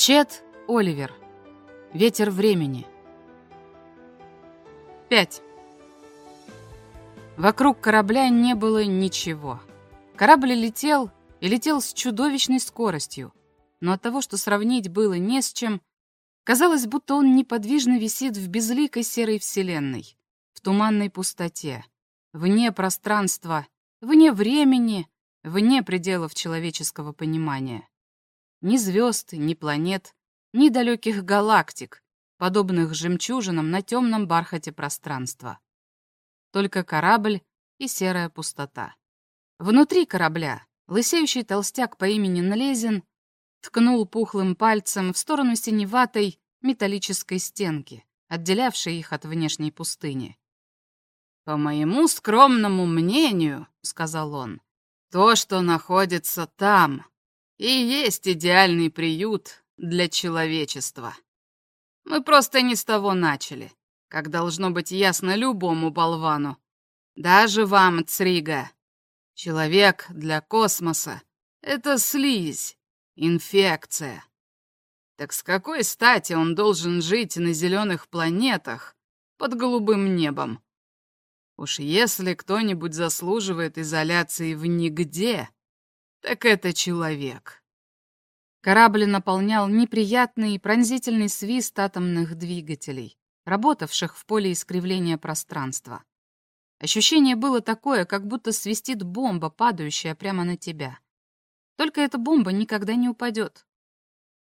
Чет Оливер. Ветер времени. 5. Вокруг корабля не было ничего. Корабль летел и летел с чудовищной скоростью, но от того, что сравнить было не с чем, казалось, будто он неподвижно висит в безликой серой вселенной, в туманной пустоте, вне пространства, вне времени, вне пределов человеческого понимания. Ни звезд, ни планет, ни далеких галактик, подобных жемчужинам на темном бархате пространства. Только корабль и серая пустота. Внутри корабля лысеющий толстяк по имени Налезин ткнул пухлым пальцем в сторону синеватой металлической стенки, отделявшей их от внешней пустыни. «По моему скромному мнению, — сказал он, — то, что находится там, и есть идеальный приют для человечества. Мы просто не с того начали, как должно быть ясно любому болвану. Даже вам, Црига. Человек для космоса — это слизь, инфекция. Так с какой стати он должен жить на зеленых планетах под голубым небом? Уж если кто-нибудь заслуживает изоляции в нигде, так это человек. Корабль наполнял неприятный и пронзительный свист атомных двигателей, работавших в поле искривления пространства. Ощущение было такое, как будто свистит бомба, падающая прямо на тебя. Только эта бомба никогда не упадет.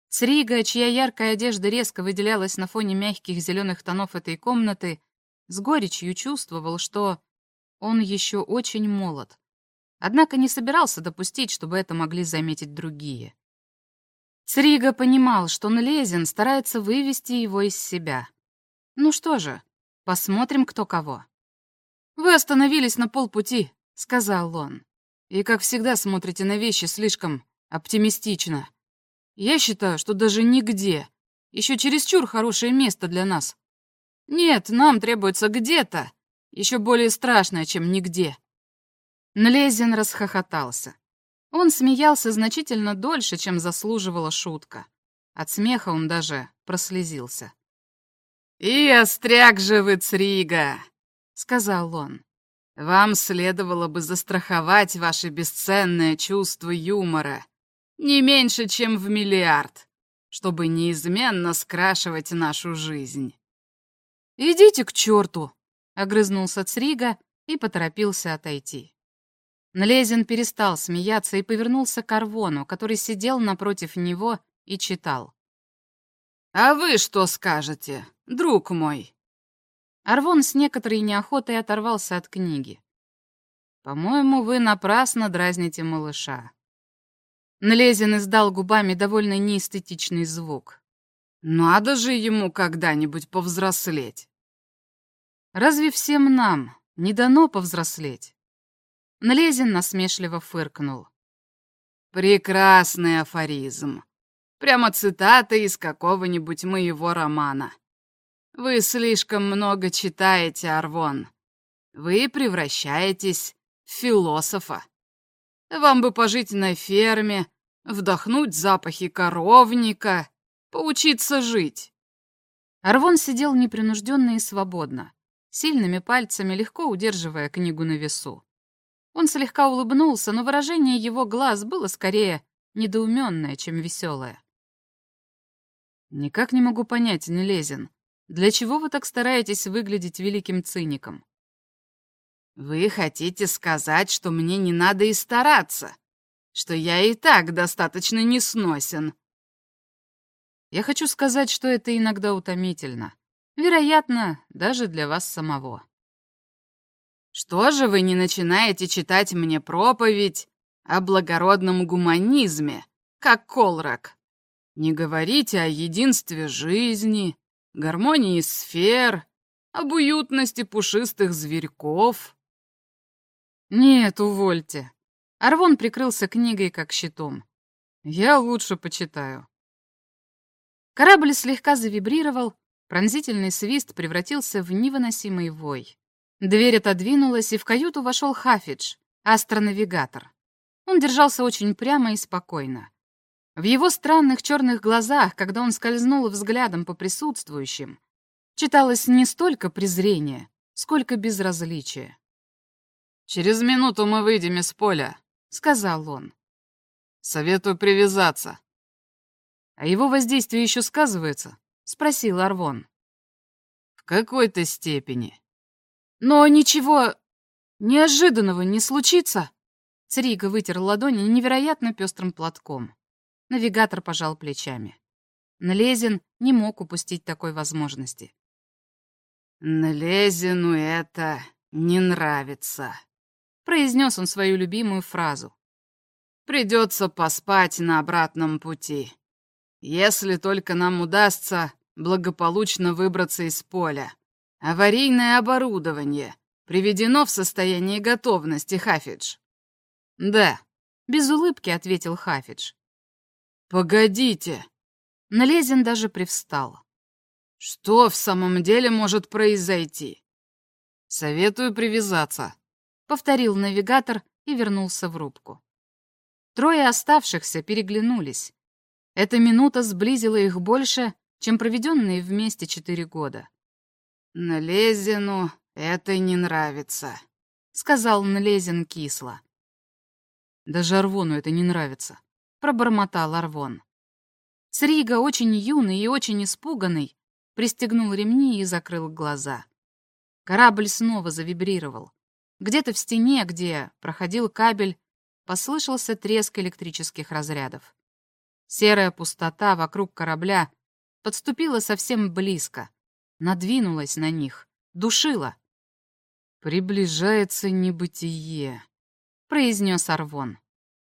Срига, чья яркая одежда резко выделялась на фоне мягких зеленых тонов этой комнаты, с горечью чувствовал, что он еще очень молод. Однако не собирался допустить, чтобы это могли заметить другие. Срига понимал, что Нлезин старается вывести его из себя. Ну что же, посмотрим, кто кого. «Вы остановились на полпути», — сказал он. «И, как всегда, смотрите на вещи слишком оптимистично. Я считаю, что даже нигде. Еще чересчур хорошее место для нас. Нет, нам требуется где-то. Еще более страшное, чем нигде». Нлезин расхохотался. Он смеялся значительно дольше, чем заслуживала шутка. От смеха он даже прослезился. «И остряк же вы, Црига!» — сказал он. «Вам следовало бы застраховать ваше бесценное чувство юмора не меньше, чем в миллиард, чтобы неизменно скрашивать нашу жизнь». «Идите к черту!» — огрызнулся Црига и поторопился отойти. Нлезин перестал смеяться и повернулся к Арвону, который сидел напротив него и читал. «А вы что скажете, друг мой?» Арвон с некоторой неохотой оторвался от книги. «По-моему, вы напрасно дразните малыша». Нлезин издал губами довольно неэстетичный звук. «Надо же ему когда-нибудь повзрослеть!» «Разве всем нам не дано повзрослеть?» Нлезин насмешливо фыркнул. «Прекрасный афоризм. Прямо цитата из какого-нибудь моего романа. Вы слишком много читаете, Арвон. Вы превращаетесь в философа. Вам бы пожить на ферме, вдохнуть запахи коровника, поучиться жить». Арвон сидел непринужденно и свободно, сильными пальцами легко удерживая книгу на весу. Он слегка улыбнулся, но выражение его глаз было скорее недоуменное, чем веселое. «Никак не могу понять, Нелезин, для чего вы так стараетесь выглядеть великим циником?» «Вы хотите сказать, что мне не надо и стараться, что я и так достаточно несносен?» «Я хочу сказать, что это иногда утомительно. Вероятно, даже для вас самого». Что же вы не начинаете читать мне проповедь о благородном гуманизме, как Колрак? Не говорите о единстве жизни, гармонии сфер, об уютности пушистых зверьков. Нет, увольте. Арвон прикрылся книгой как щитом. Я лучше почитаю. Корабль слегка завибрировал, пронзительный свист превратился в невыносимый вой. Дверь отодвинулась, и в каюту вошел Хафидж, астронавигатор. Он держался очень прямо и спокойно. В его странных черных глазах, когда он скользнул взглядом по присутствующим, читалось не столько презрение, сколько безразличие. «Через минуту мы выйдем из поля», — сказал он. «Советую привязаться». «А его воздействие еще сказывается?» — спросил Арвон. «В какой-то степени». «Но ничего неожиданного не случится?» Црига вытер ладони невероятно пестрым платком. Навигатор пожал плечами. Налезин не мог упустить такой возможности. «Налезину это не нравится», — произнес он свою любимую фразу. «Придется поспать на обратном пути. Если только нам удастся благополучно выбраться из поля. Аварийное оборудование приведено в состояние готовности, Хафидж». «Да», — без улыбки ответил Хафидж. «Погодите!» Налезин даже привстал. «Что в самом деле может произойти?» «Советую привязаться», — повторил навигатор и вернулся в рубку. Трое оставшихся переглянулись. Эта минута сблизила их больше, чем проведенные вместе четыре года. «Налезину это не нравится», — сказал Налезин кисло. «Даже Арвону это не нравится», — пробормотал Арвон. Срига, очень юный и очень испуганный, пристегнул ремни и закрыл глаза. Корабль снова завибрировал. Где-то в стене, где проходил кабель, послышался треск электрических разрядов. Серая пустота вокруг корабля подступила совсем близко, надвинулась на них, душила. «Приближается небытие», — произнес Арвон.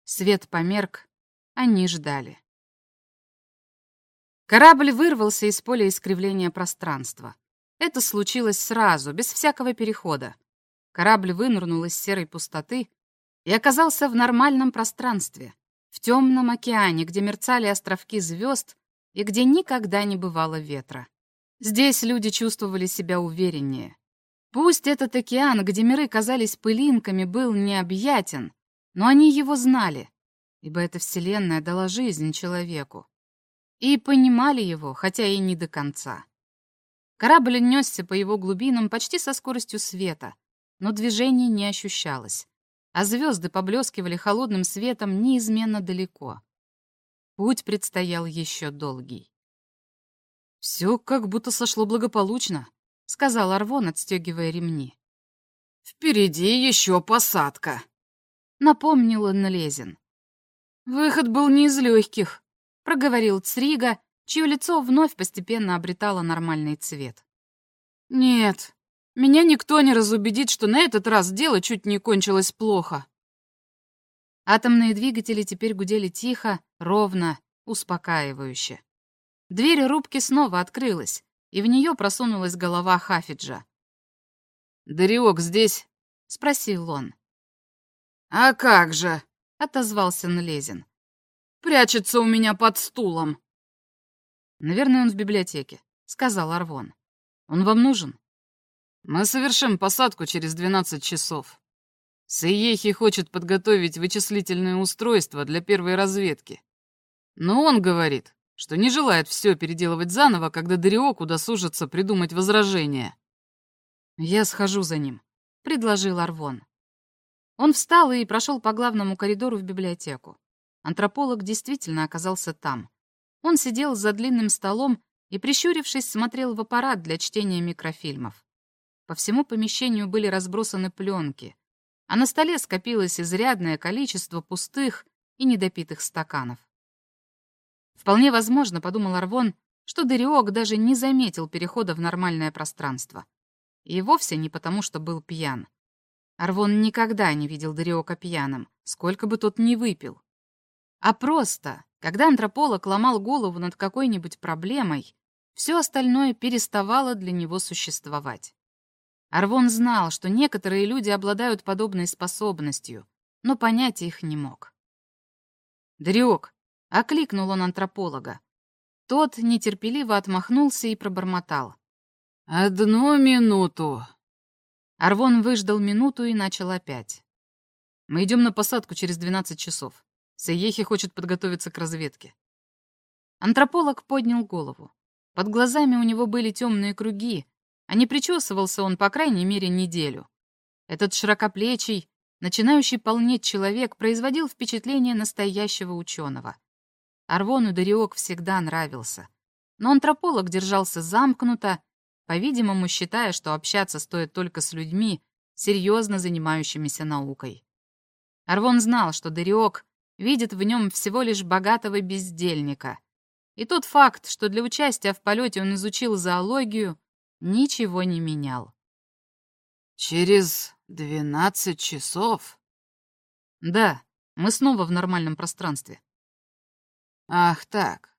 Свет померк, они ждали. Корабль вырвался из поля искривления пространства. Это случилось сразу, без всякого перехода. Корабль вынырнул из серой пустоты и оказался в нормальном пространстве, в темном океане, где мерцали островки звезд и где никогда не бывало ветра. Здесь люди чувствовали себя увереннее. Пусть этот океан, где миры казались пылинками, был необъятен, но они его знали, ибо эта вселенная дала жизнь человеку. И понимали его, хотя и не до конца. Корабль несся по его глубинам почти со скоростью света, но движения не ощущалось, а звезды поблескивали холодным светом неизменно далеко. Путь предстоял еще долгий. «Все как будто сошло благополучно», — сказал Арвон, отстегивая ремни. «Впереди еще посадка», — напомнил Налезин. Выход был не из легких, проговорил Црига, чье лицо вновь постепенно обретало нормальный цвет. Нет, меня никто не разубедит, что на этот раз дело чуть не кончилось плохо. Атомные двигатели теперь гудели тихо, ровно, успокаивающе. Дверь рубки снова открылась, и в нее просунулась голова Хафиджа. «Дариок здесь?» — спросил он. «А как же?» — отозвался Налезин. «Прячется у меня под стулом». «Наверное, он в библиотеке», — сказал Арвон. «Он вам нужен?» «Мы совершим посадку через 12 часов. Саехи хочет подготовить вычислительное устройство для первой разведки. Но он говорит, что не желает все переделывать заново, когда Дариок удосужится придумать возражение». «Я схожу за ним», — предложил Арвон. Он встал и прошел по главному коридору в библиотеку. Антрополог действительно оказался там. Он сидел за длинным столом и, прищурившись, смотрел в аппарат для чтения микрофильмов. По всему помещению были разбросаны пленки, а на столе скопилось изрядное количество пустых и недопитых стаканов. Вполне возможно, подумал Арвон, что Дериок даже не заметил перехода в нормальное пространство. И вовсе не потому, что был пьян. Арвон никогда не видел Дариока пьяным, сколько бы тот ни выпил. А просто, когда антрополог ломал голову над какой-нибудь проблемой, все остальное переставало для него существовать. Арвон знал, что некоторые люди обладают подобной способностью, но понять их не мог. «Дариок!» — окликнул он антрополога. Тот нетерпеливо отмахнулся и пробормотал. «Одну минуту!» Арвон выждал минуту и начал опять. «Мы идем на посадку через 12 часов. Саехи хочет подготовиться к разведке. Антрополог поднял голову. Под глазами у него были темные круги, а не причесывался он, по крайней мере, неделю. Этот широкоплечий, начинающий полнеть человек производил впечатление настоящего ученого. Арвону Дариок всегда нравился. Но антрополог держался замкнуто, по-видимому, считая, что общаться стоит только с людьми, серьезно занимающимися наукой. Арвон знал, что Дариок видит в нем всего лишь богатого бездельника. И тот факт, что для участия в полете он изучил зоологию, ничего не менял. «Через двенадцать часов?» «Да, мы снова в нормальном пространстве». «Ах так.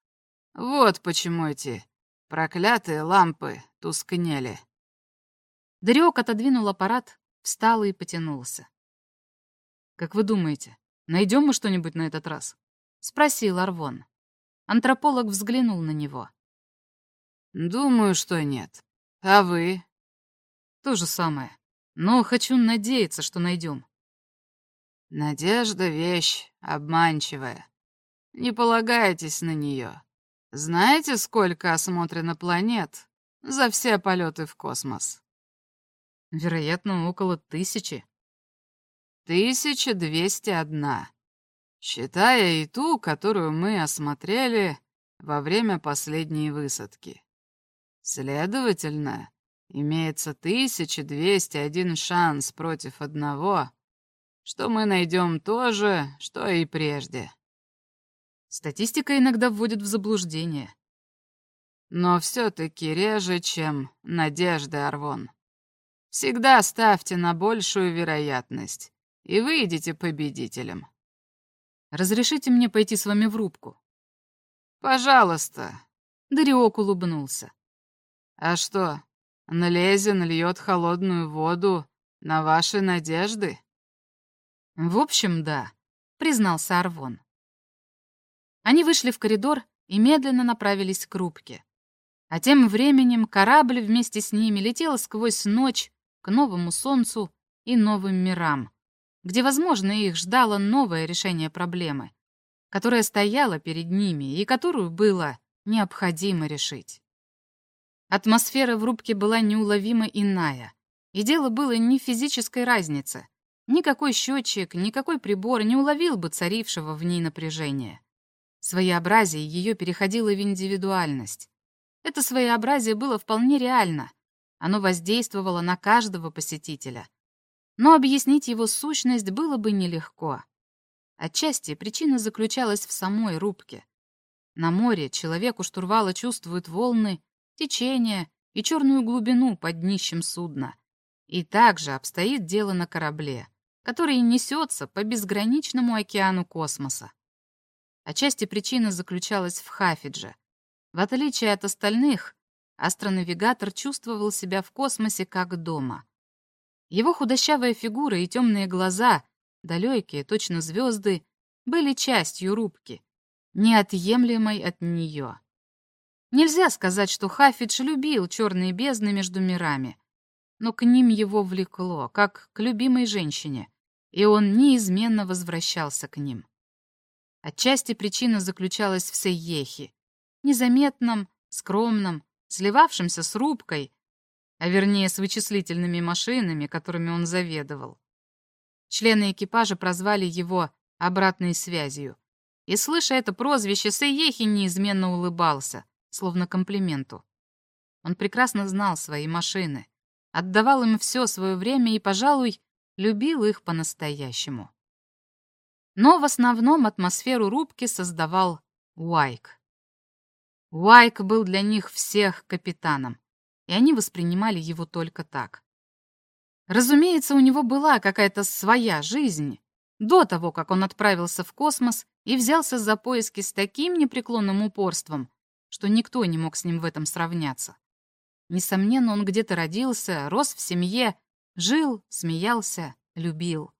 Вот почему эти проклятые лампы тускнели». Дариок отодвинул аппарат, встал и потянулся. «Как вы думаете, найдем мы что-нибудь на этот раз?» — спросил Арвон. Антрополог взглянул на него. «Думаю, что нет. А вы?» «То же самое. Но хочу надеяться, что найдем». «Надежда — вещь обманчивая. Не полагайтесь на нее. Знаете, сколько осмотрено планет за все полеты в космос?» Вероятно, около тысячи. Тысяча двести одна, считая и ту, которую мы осмотрели во время последней высадки. Следовательно, имеется 1201 шанс против одного, что мы найдем то же, что и прежде. Статистика иногда вводит в заблуждение. Но все-таки реже, чем надежды, Арвон. Всегда ставьте на большую вероятность, и выйдете победителем. Разрешите мне пойти с вами в рубку? Пожалуйста. Дариок улыбнулся. А что, Налезен льет холодную воду на ваши надежды? В общем, да, признался Арвон. Они вышли в коридор и медленно направились к рубке. А тем временем корабль вместе с ними летел сквозь ночь к новому солнцу и новым мирам, где, возможно, их ждало новое решение проблемы, которая стояла перед ними и которую было необходимо решить. Атмосфера в рубке была неуловимо иная, и дело было не в физической разнице. Никакой счетчик, никакой прибор не уловил бы царившего в ней напряжения. Своеобразие ее переходило в индивидуальность. Это своеобразие было вполне реально, оно воздействовало на каждого посетителя. Но объяснить его сущность было бы нелегко. Отчасти причина заключалась в самой рубке. На море человек у штурвала чувствует волны, течение и черную глубину под днищем судна. И также обстоит дело на корабле, который несется по безграничному океану космоса. Отчасти причина заключалась в Хафидже. В отличие от остальных, Астронавигатор чувствовал себя в космосе как дома. Его худощавая фигура и темные глаза, далекие, точно звезды, были частью рубки, неотъемлемой от нее. Нельзя сказать, что Хафидж любил черные бездны между мирами, но к ним его влекло, как к любимой женщине, и он неизменно возвращался к ним. Отчасти причина заключалась в Сейехе, незаметном, скромном, сливавшимся с рубкой, а вернее с вычислительными машинами, которыми он заведовал. Члены экипажа прозвали его «обратной связью», и, слыша это прозвище, Сейехи неизменно улыбался, словно комплименту. Он прекрасно знал свои машины, отдавал им все свое время и, пожалуй, любил их по-настоящему. Но в основном атмосферу рубки создавал Уайк. Уайк был для них всех капитаном, и они воспринимали его только так. Разумеется, у него была какая-то своя жизнь до того, как он отправился в космос и взялся за поиски с таким непреклонным упорством, что никто не мог с ним в этом сравняться. Несомненно, он где-то родился, рос в семье, жил, смеялся, любил.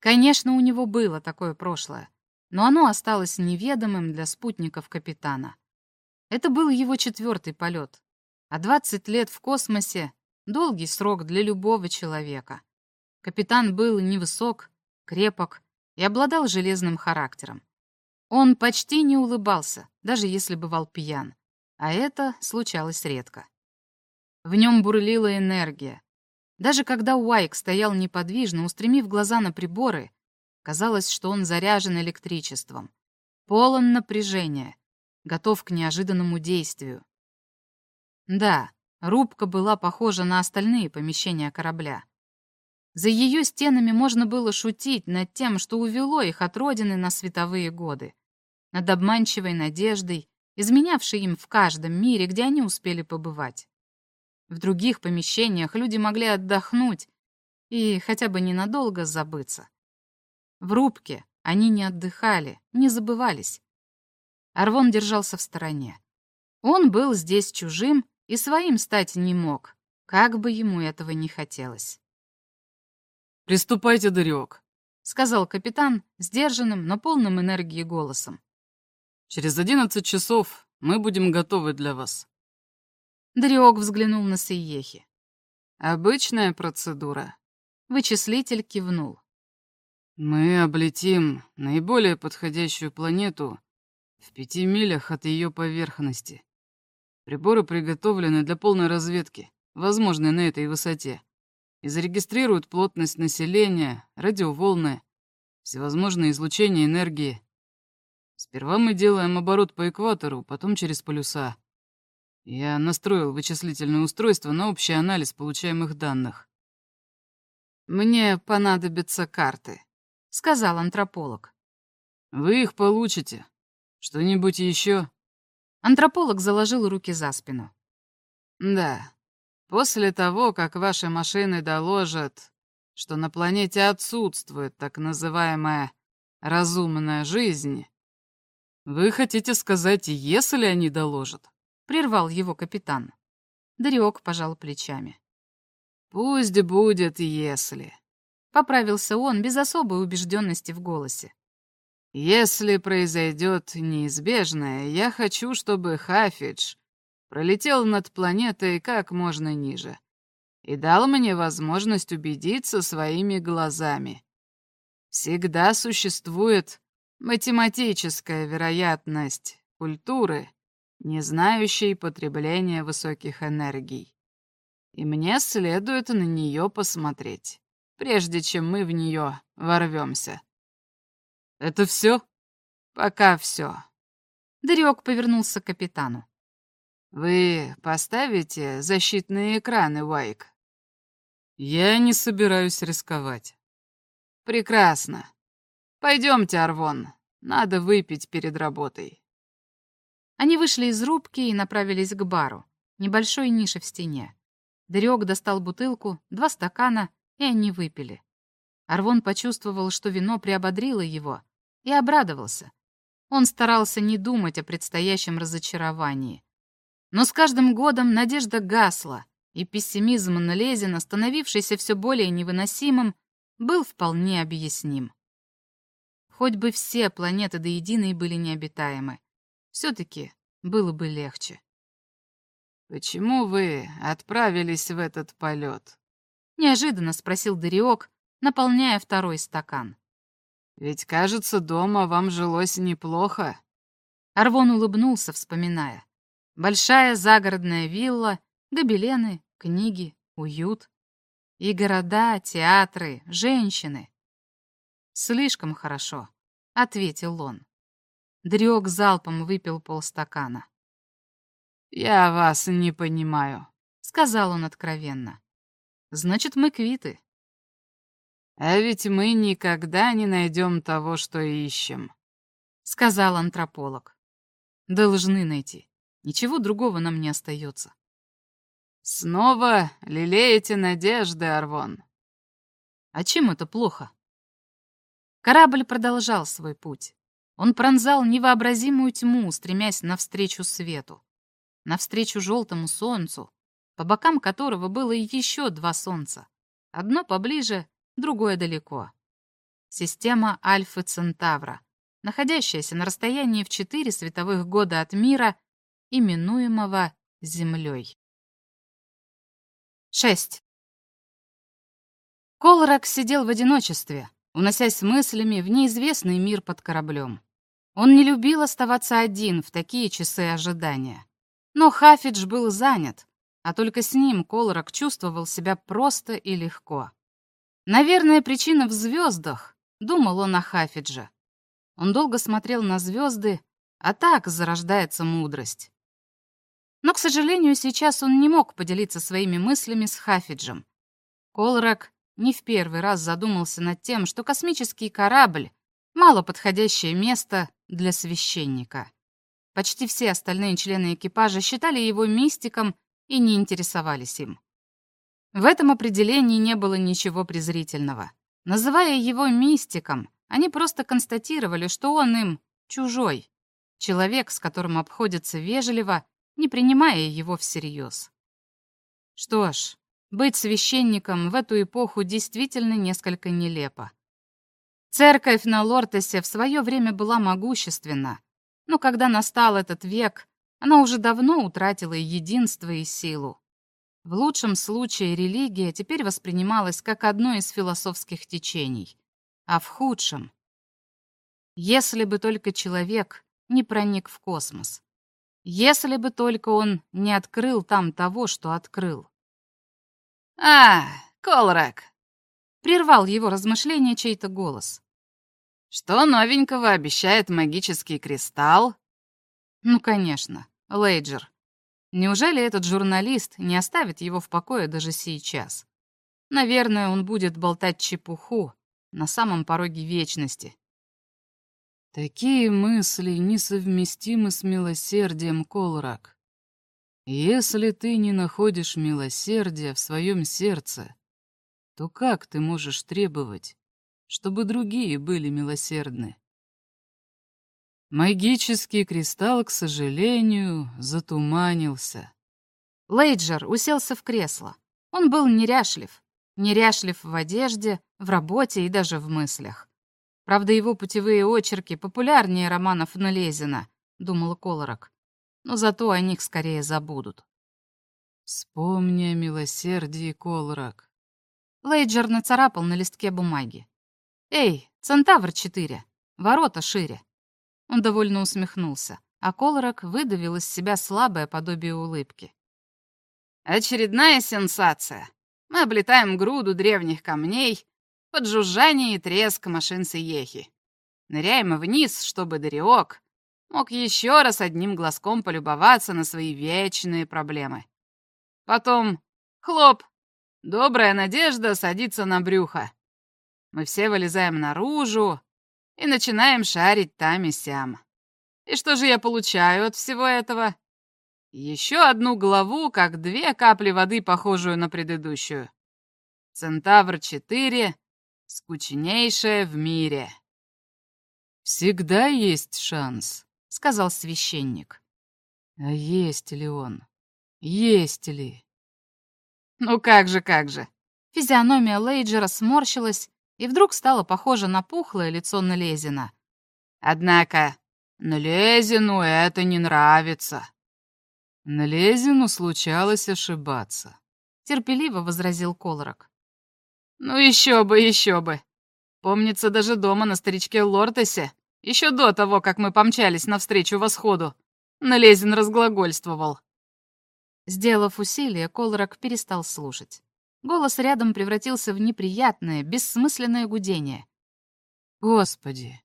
Конечно, у него было такое прошлое, но оно осталось неведомым для спутников капитана. Это был его четвертый полет, а 20 лет в космосе — долгий срок для любого человека. Капитан был невысок, крепок и обладал железным характером. Он почти не улыбался, даже если бывал пьян, а это случалось редко. В нем бурлила энергия. Даже когда Уайк стоял неподвижно, устремив глаза на приборы, казалось, что он заряжен электричеством, полон напряжения, готов к неожиданному действию. Да, рубка была похожа на остальные помещения корабля. За ее стенами можно было шутить над тем, что увело их от родины на световые годы, над обманчивой надеждой, изменявшей им в каждом мире, где они успели побывать. В других помещениях люди могли отдохнуть и хотя бы ненадолго забыться. В рубке они не отдыхали, не забывались. Арвон держался в стороне. Он был здесь чужим и своим стать не мог, как бы ему этого не хотелось. «Приступайте, Дарек», — сказал капитан сдержанным, но полным энергии голосом. «Через одиннадцать часов мы будем готовы для вас». Дариок взглянул на Сейехи. «Обычная процедура». Вычислитель кивнул. «Мы облетим наиболее подходящую планету в пяти милях от ее поверхности. Приборы приготовлены для полной разведки, возможной на этой высоте и зарегистрируют плотность населения, радиоволны, всевозможные излучения энергии. Сперва мы делаем оборот по экватору, потом через полюса. Я настроил вычислительное устройство на общий анализ получаемых данных. «Мне понадобятся карты», — сказал антрополог. «Вы их получите. Что-нибудь еще?» Антрополог заложил руки за спину. «Да, После того, как ваши машины доложат, что на планете отсутствует так называемая разумная жизнь, вы хотите сказать, если они доложат? Прервал его капитан. Дариок пожал плечами. Пусть будет «если». Поправился он без особой убежденности в голосе. Если произойдет неизбежное, я хочу, чтобы Хафидж пролетел над планетой как можно ниже и дал мне возможность убедиться своими глазами. Всегда существует математическая вероятность культуры, не знающей потребления высоких энергий. И мне следует на нее посмотреть, прежде чем мы в нее ворвемся. Это все? Пока все. Дарек повернулся к капитану. «Вы поставите защитные экраны, Уайк?» «Я не собираюсь рисковать». «Прекрасно. Пойдемте, Арвон. Надо выпить перед работой». Они вышли из рубки и направились к бару, небольшой нише в стене. Дырек достал бутылку, два стакана, и они выпили. Арвон почувствовал, что вино приободрило его, и обрадовался. Он старался не думать о предстоящем разочаровании. Но с каждым годом надежда гасла, и пессимизм Налезина, становившийся все более невыносимым, был вполне объясним. Хоть бы все планеты до единой были необитаемы, все-таки было бы легче. «Почему вы отправились в этот полет?» — неожиданно спросил Дариок, наполняя второй стакан. «Ведь, кажется, дома вам жилось неплохо». Арвон улыбнулся, вспоминая. Большая загородная вилла, гобелены, книги, уют. И города, театры, женщины. «Слишком хорошо», — ответил он. Дрёк залпом выпил полстакана. «Я вас не понимаю», — сказал он откровенно. «Значит, мы квиты». «А ведь мы никогда не найдем того, что ищем», — сказал антрополог. «Должны найти. Ничего другого нам не остается. Снова лелеете надежды, Арвон. А чем это плохо? Корабль продолжал свой путь. Он пронзал невообразимую тьму, стремясь навстречу свету, навстречу желтому солнцу, по бокам которого было еще два солнца. Одно поближе, другое далеко. Система Альфы Центавра, находящаяся на расстоянии в четыре световых года от мира именуемого Землей. 6. Колрак сидел в одиночестве, уносясь мыслями в неизвестный мир под кораблем. Он не любил оставаться один в такие часы ожидания. Но Хафидж был занят, а только с ним Колорак чувствовал себя просто и легко. Наверное, причина в звездах, думал он о Хафидже. Он долго смотрел на звезды, а так зарождается мудрость. Но, к сожалению, сейчас он не мог поделиться своими мыслями с Хафиджем. Колорак не в первый раз задумался над тем, что космический корабль — мало подходящее место для священника. Почти все остальные члены экипажа считали его мистиком и не интересовались им. В этом определении не было ничего презрительного. Называя его мистиком, они просто констатировали, что он им чужой, человек, с которым обходятся вежливо, не принимая его всерьез. Что ж, быть священником в эту эпоху действительно несколько нелепо. Церковь на Лортесе в свое время была могущественна, но когда настал этот век, она уже давно утратила единство и силу. В лучшем случае религия теперь воспринималась как одно из философских течений, а в худшем — если бы только человек не проник в космос, если бы только он не открыл там того, что открыл. «А, Колрак!» — прервал его размышления чей-то голос. «Что новенького обещает магический кристалл?» «Ну, конечно, Лейджер. Неужели этот журналист не оставит его в покое даже сейчас? Наверное, он будет болтать чепуху на самом пороге вечности. Такие мысли несовместимы с милосердием, Колрак. Если ты не находишь милосердия в своем сердце, то как ты можешь требовать, чтобы другие были милосердны? Магический кристалл, к сожалению, затуманился. Лейджер уселся в кресло. Он был неряшлив. Неряшлив в одежде, в работе и даже в мыслях. Правда, его путевые очерки популярнее романов Нулезина, думал Колорак но зато о них скорее забудут. Вспомни о милосердии, Колрак. Лейджер нацарапал на листке бумаги. «Эй, Центавр-4, ворота шире!» Он довольно усмехнулся, а Колорак выдавил из себя слабое подобие улыбки. «Очередная сенсация. Мы облетаем груду древних камней под жужжание и треск машин Сиехи. Ныряем вниз, чтобы Дариок, мог еще раз одним глазком полюбоваться на свои вечные проблемы. Потом хлоп, добрая надежда садится на брюхо. Мы все вылезаем наружу и начинаем шарить там и сям. И что же я получаю от всего этого? Еще одну главу, как две капли воды, похожую на предыдущую. Центавр-4 — скучнейшая в мире. Всегда есть шанс, — сказал священник. «А есть ли он? Есть ли?» «Ну как же, как же!» Физиономия Лейджера сморщилась и вдруг стала похожа на пухлое лицо Налезина. «Однако Налезину это не нравится». «Налезину случалось ошибаться», — терпеливо возразил Колорок. «Ну еще бы, еще бы! Помнится, даже дома на старичке Лортесе еще до того, как мы помчались навстречу восходу, Налезин разглагольствовал. Сделав усилие, Колорак перестал слушать. Голос рядом превратился в неприятное, бессмысленное гудение. «Господи,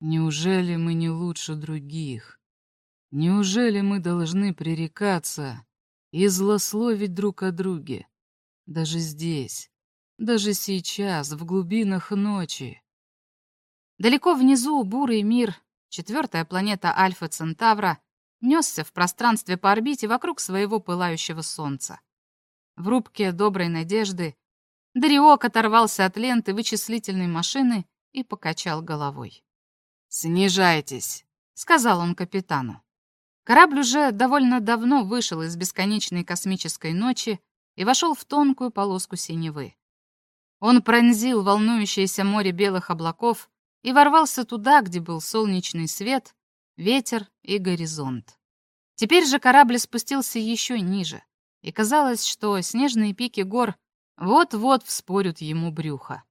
неужели мы не лучше других? Неужели мы должны пререкаться и злословить друг о друге? Даже здесь, даже сейчас, в глубинах ночи, Далеко внизу бурый мир, четвертая планета Альфа Центавра, несся в пространстве по орбите вокруг своего пылающего солнца. В рубке доброй надежды Дариок оторвался от ленты вычислительной машины и покачал головой. «Снижайтесь», — сказал он капитану. Корабль уже довольно давно вышел из бесконечной космической ночи и вошел в тонкую полоску синевы. Он пронзил волнующееся море белых облаков и ворвался туда, где был солнечный свет, ветер и горизонт. Теперь же корабль спустился еще ниже, и казалось, что снежные пики гор вот-вот вспорют ему брюхо.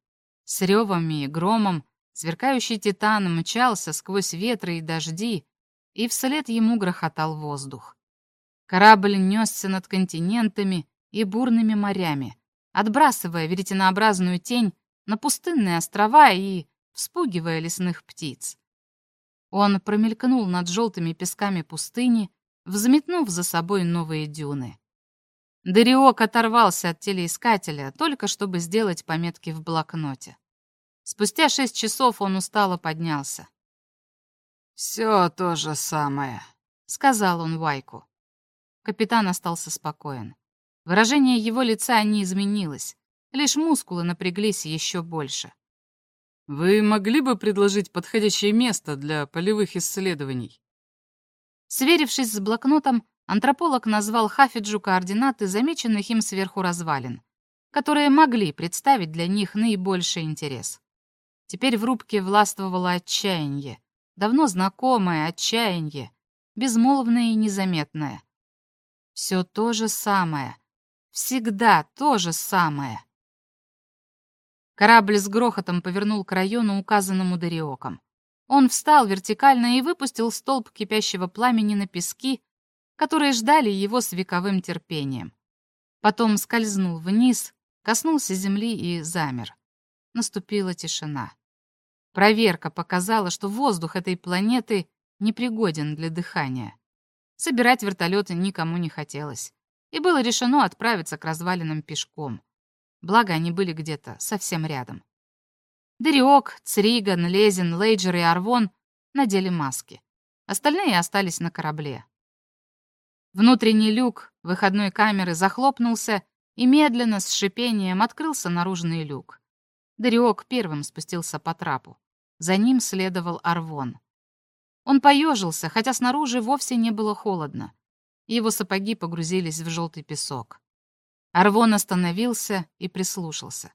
С ревами и громом, Сверкающий титан мчался сквозь ветры и дожди, и вслед ему грохотал воздух. Корабль несся над континентами и бурными морями, отбрасывая веретенообразную тень на пустынные острова и вспугивая лесных птиц. Он промелькнул над желтыми песками пустыни, взметнув за собой новые дюны. Дариок оторвался от телеискателя, только чтобы сделать пометки в блокноте. Спустя шесть часов он устало поднялся. «Все то же самое», — сказал он Вайку. Капитан остался спокоен. Выражение его лица не изменилось, лишь мускулы напряглись еще больше. «Вы могли бы предложить подходящее место для полевых исследований?» Сверившись с блокнотом, антрополог назвал Хафиджу координаты замеченных им сверху развалин, которые могли представить для них наибольший интерес. Теперь в рубке властвовало отчаяние, давно знакомое отчаяние, безмолвное и незаметное. Все то же самое, всегда то же самое. Корабль с грохотом повернул к району, указанному Дариоком. Он встал вертикально и выпустил столб кипящего пламени на пески, которые ждали его с вековым терпением. Потом скользнул вниз, коснулся земли и замер. Наступила тишина. Проверка показала, что воздух этой планеты непригоден для дыхания. Собирать вертолеты никому не хотелось, и было решено отправиться к развалинам пешком. Благо, они были где-то совсем рядом. Дериок, Цриган, Лезин, Лейджер и Арвон надели маски. Остальные остались на корабле. Внутренний люк выходной камеры захлопнулся, и медленно, с шипением, открылся наружный люк. Дариок первым спустился по трапу. За ним следовал Арвон. Он поежился, хотя снаружи вовсе не было холодно. Его сапоги погрузились в желтый песок. Арвон остановился и прислушался.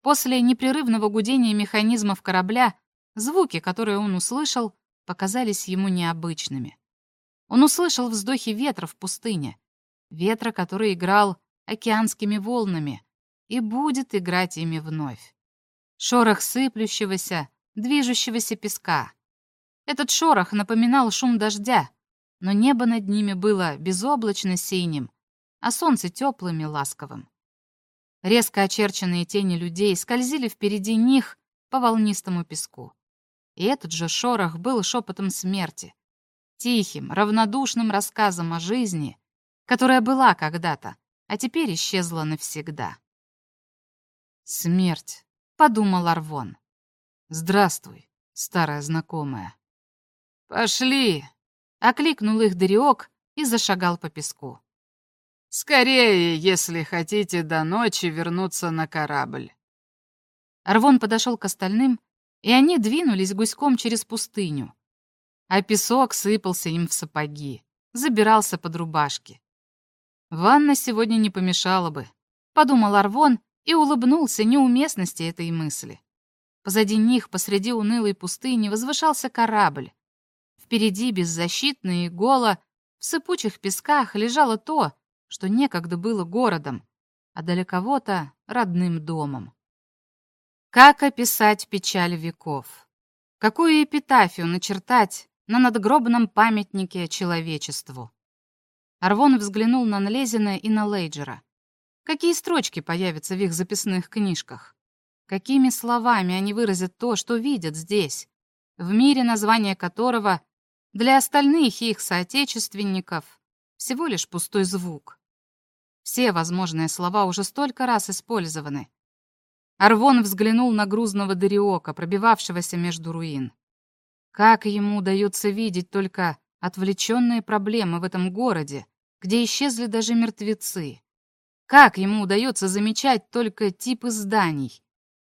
После непрерывного гудения механизмов корабля звуки, которые он услышал, показались ему необычными. Он услышал вздохи ветра в пустыне, ветра, который играл океанскими волнами и будет играть ими вновь. Шорох сыплющегося, движущегося песка. Этот шорох напоминал шум дождя, но небо над ними было безоблачно синим, а солнце теплым и ласковым. Резко очерченные тени людей скользили впереди них по волнистому песку. И этот же шорох был шепотом смерти, тихим, равнодушным рассказом о жизни, которая была когда-то, а теперь исчезла навсегда. «Смерть», — подумал Арвон. «Здравствуй, старая знакомая». «Пошли!» — окликнул их Дариок и зашагал по песку. «Скорее, если хотите до ночи вернуться на корабль». Арвон подошел к остальным, и они двинулись гуськом через пустыню. А песок сыпался им в сапоги, забирался под рубашки. «Ванна сегодня не помешала бы», — подумал Арвон и улыбнулся неуместности этой мысли. Позади них, посреди унылой пустыни, возвышался корабль. Впереди, беззащитно и голо, в сыпучих песках лежало то, что некогда было городом, а далековато — родным домом. Как описать печаль веков? Какую эпитафию начертать на надгробном памятнике человечеству? Арвон взглянул на Нлезина и на Лейджера. Какие строчки появятся в их записных книжках? Какими словами они выразят то, что видят здесь, в мире, название которого для остальных их соотечественников всего лишь пустой звук. Все возможные слова уже столько раз использованы. Арвон взглянул на грузного Дариока, пробивавшегося между руин. Как ему удается видеть только отвлеченные проблемы в этом городе, где исчезли даже мертвецы? Как ему удается замечать только типы зданий,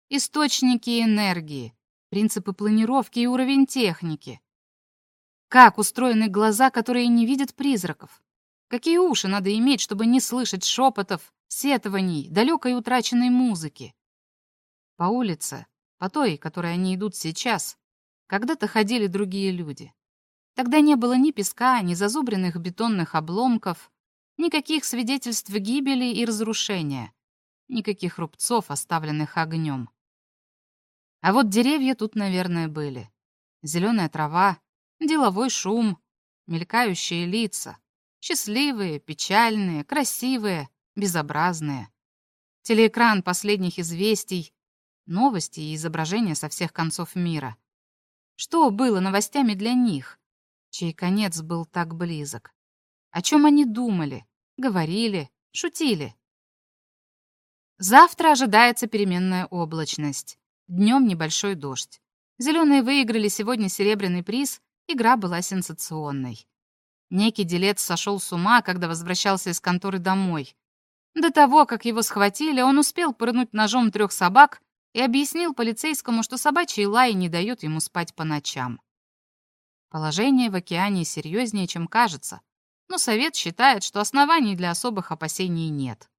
источники энергии, принципы планировки и уровень техники. Как устроены глаза, которые не видят призраков? Какие уши надо иметь, чтобы не слышать шепотов, сетований, далекой утраченной музыки? По улице, по той, которой они идут сейчас, когда-то ходили другие люди. Тогда не было ни песка, ни зазубренных бетонных обломков, никаких свидетельств гибели и разрушения, никаких рубцов, оставленных огнем. А вот деревья тут, наверное, были. Зеленая трава, деловой шум, мелькающие лица. Счастливые, печальные, красивые, безобразные. Телеэкран последних известий, новости и изображения со всех концов мира. Что было новостями для них, чей конец был так близок? О чем они думали, говорили, шутили? Завтра ожидается переменная облачность. Днем небольшой дождь. Зеленые выиграли сегодня серебряный приз, игра была сенсационной. Некий делец сошел с ума, когда возвращался из конторы домой. До того, как его схватили, он успел пырнуть ножом трех собак и объяснил полицейскому, что собачий лай не дает ему спать по ночам. Положение в океане серьезнее, чем кажется, но совет считает, что оснований для особых опасений нет.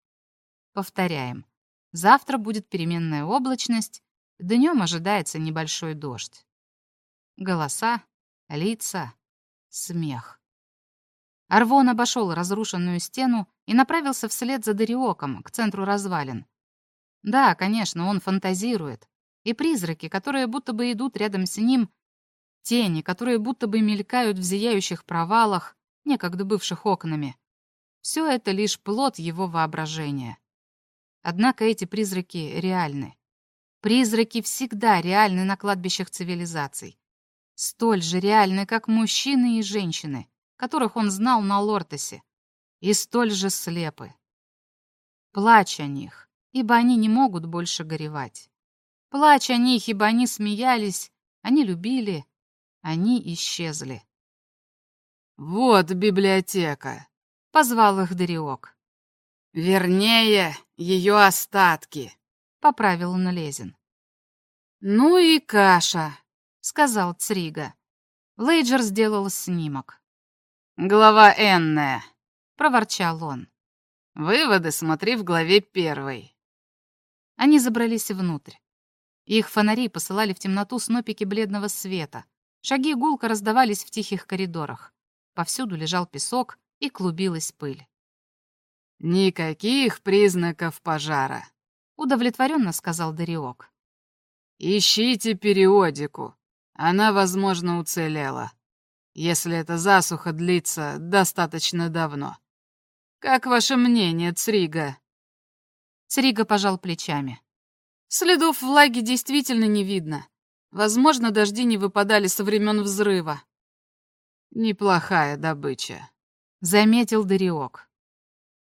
Повторяем. Завтра будет переменная облачность, днем ожидается небольшой дождь. Голоса, лица, смех. Арвон обошел разрушенную стену и направился вслед за Дариоком, к центру развалин. Да, конечно, он фантазирует. И призраки, которые будто бы идут рядом с ним, тени, которые будто бы мелькают в зияющих провалах, некогда бывших окнами. Все это лишь плод его воображения. Однако эти призраки реальны. Призраки всегда реальны на кладбищах цивилизаций. Столь же реальны, как мужчины и женщины которых он знал на Лортесе, и столь же слепы. Плачь о них, ибо они не могут больше горевать. Плачь о них, ибо они смеялись, они любили, они исчезли. «Вот библиотека», — позвал их Дариок. «Вернее, ее остатки», — поправил Налезин. «Ну и каша», — сказал Црига. Лейджер сделал снимок. «Глава энная», — проворчал он. «Выводы смотри в главе первой». Они забрались внутрь. Их фонари посылали в темноту снопики бледного света. Шаги гулко раздавались в тихих коридорах. Повсюду лежал песок и клубилась пыль. «Никаких признаков пожара», — удовлетворенно сказал Дариок. «Ищите периодику. Она, возможно, уцелела если эта засуха длится достаточно давно. Как ваше мнение, Црига?» Црига пожал плечами. «Следов влаги действительно не видно. Возможно, дожди не выпадали со времен взрыва». «Неплохая добыча», — заметил Дариок.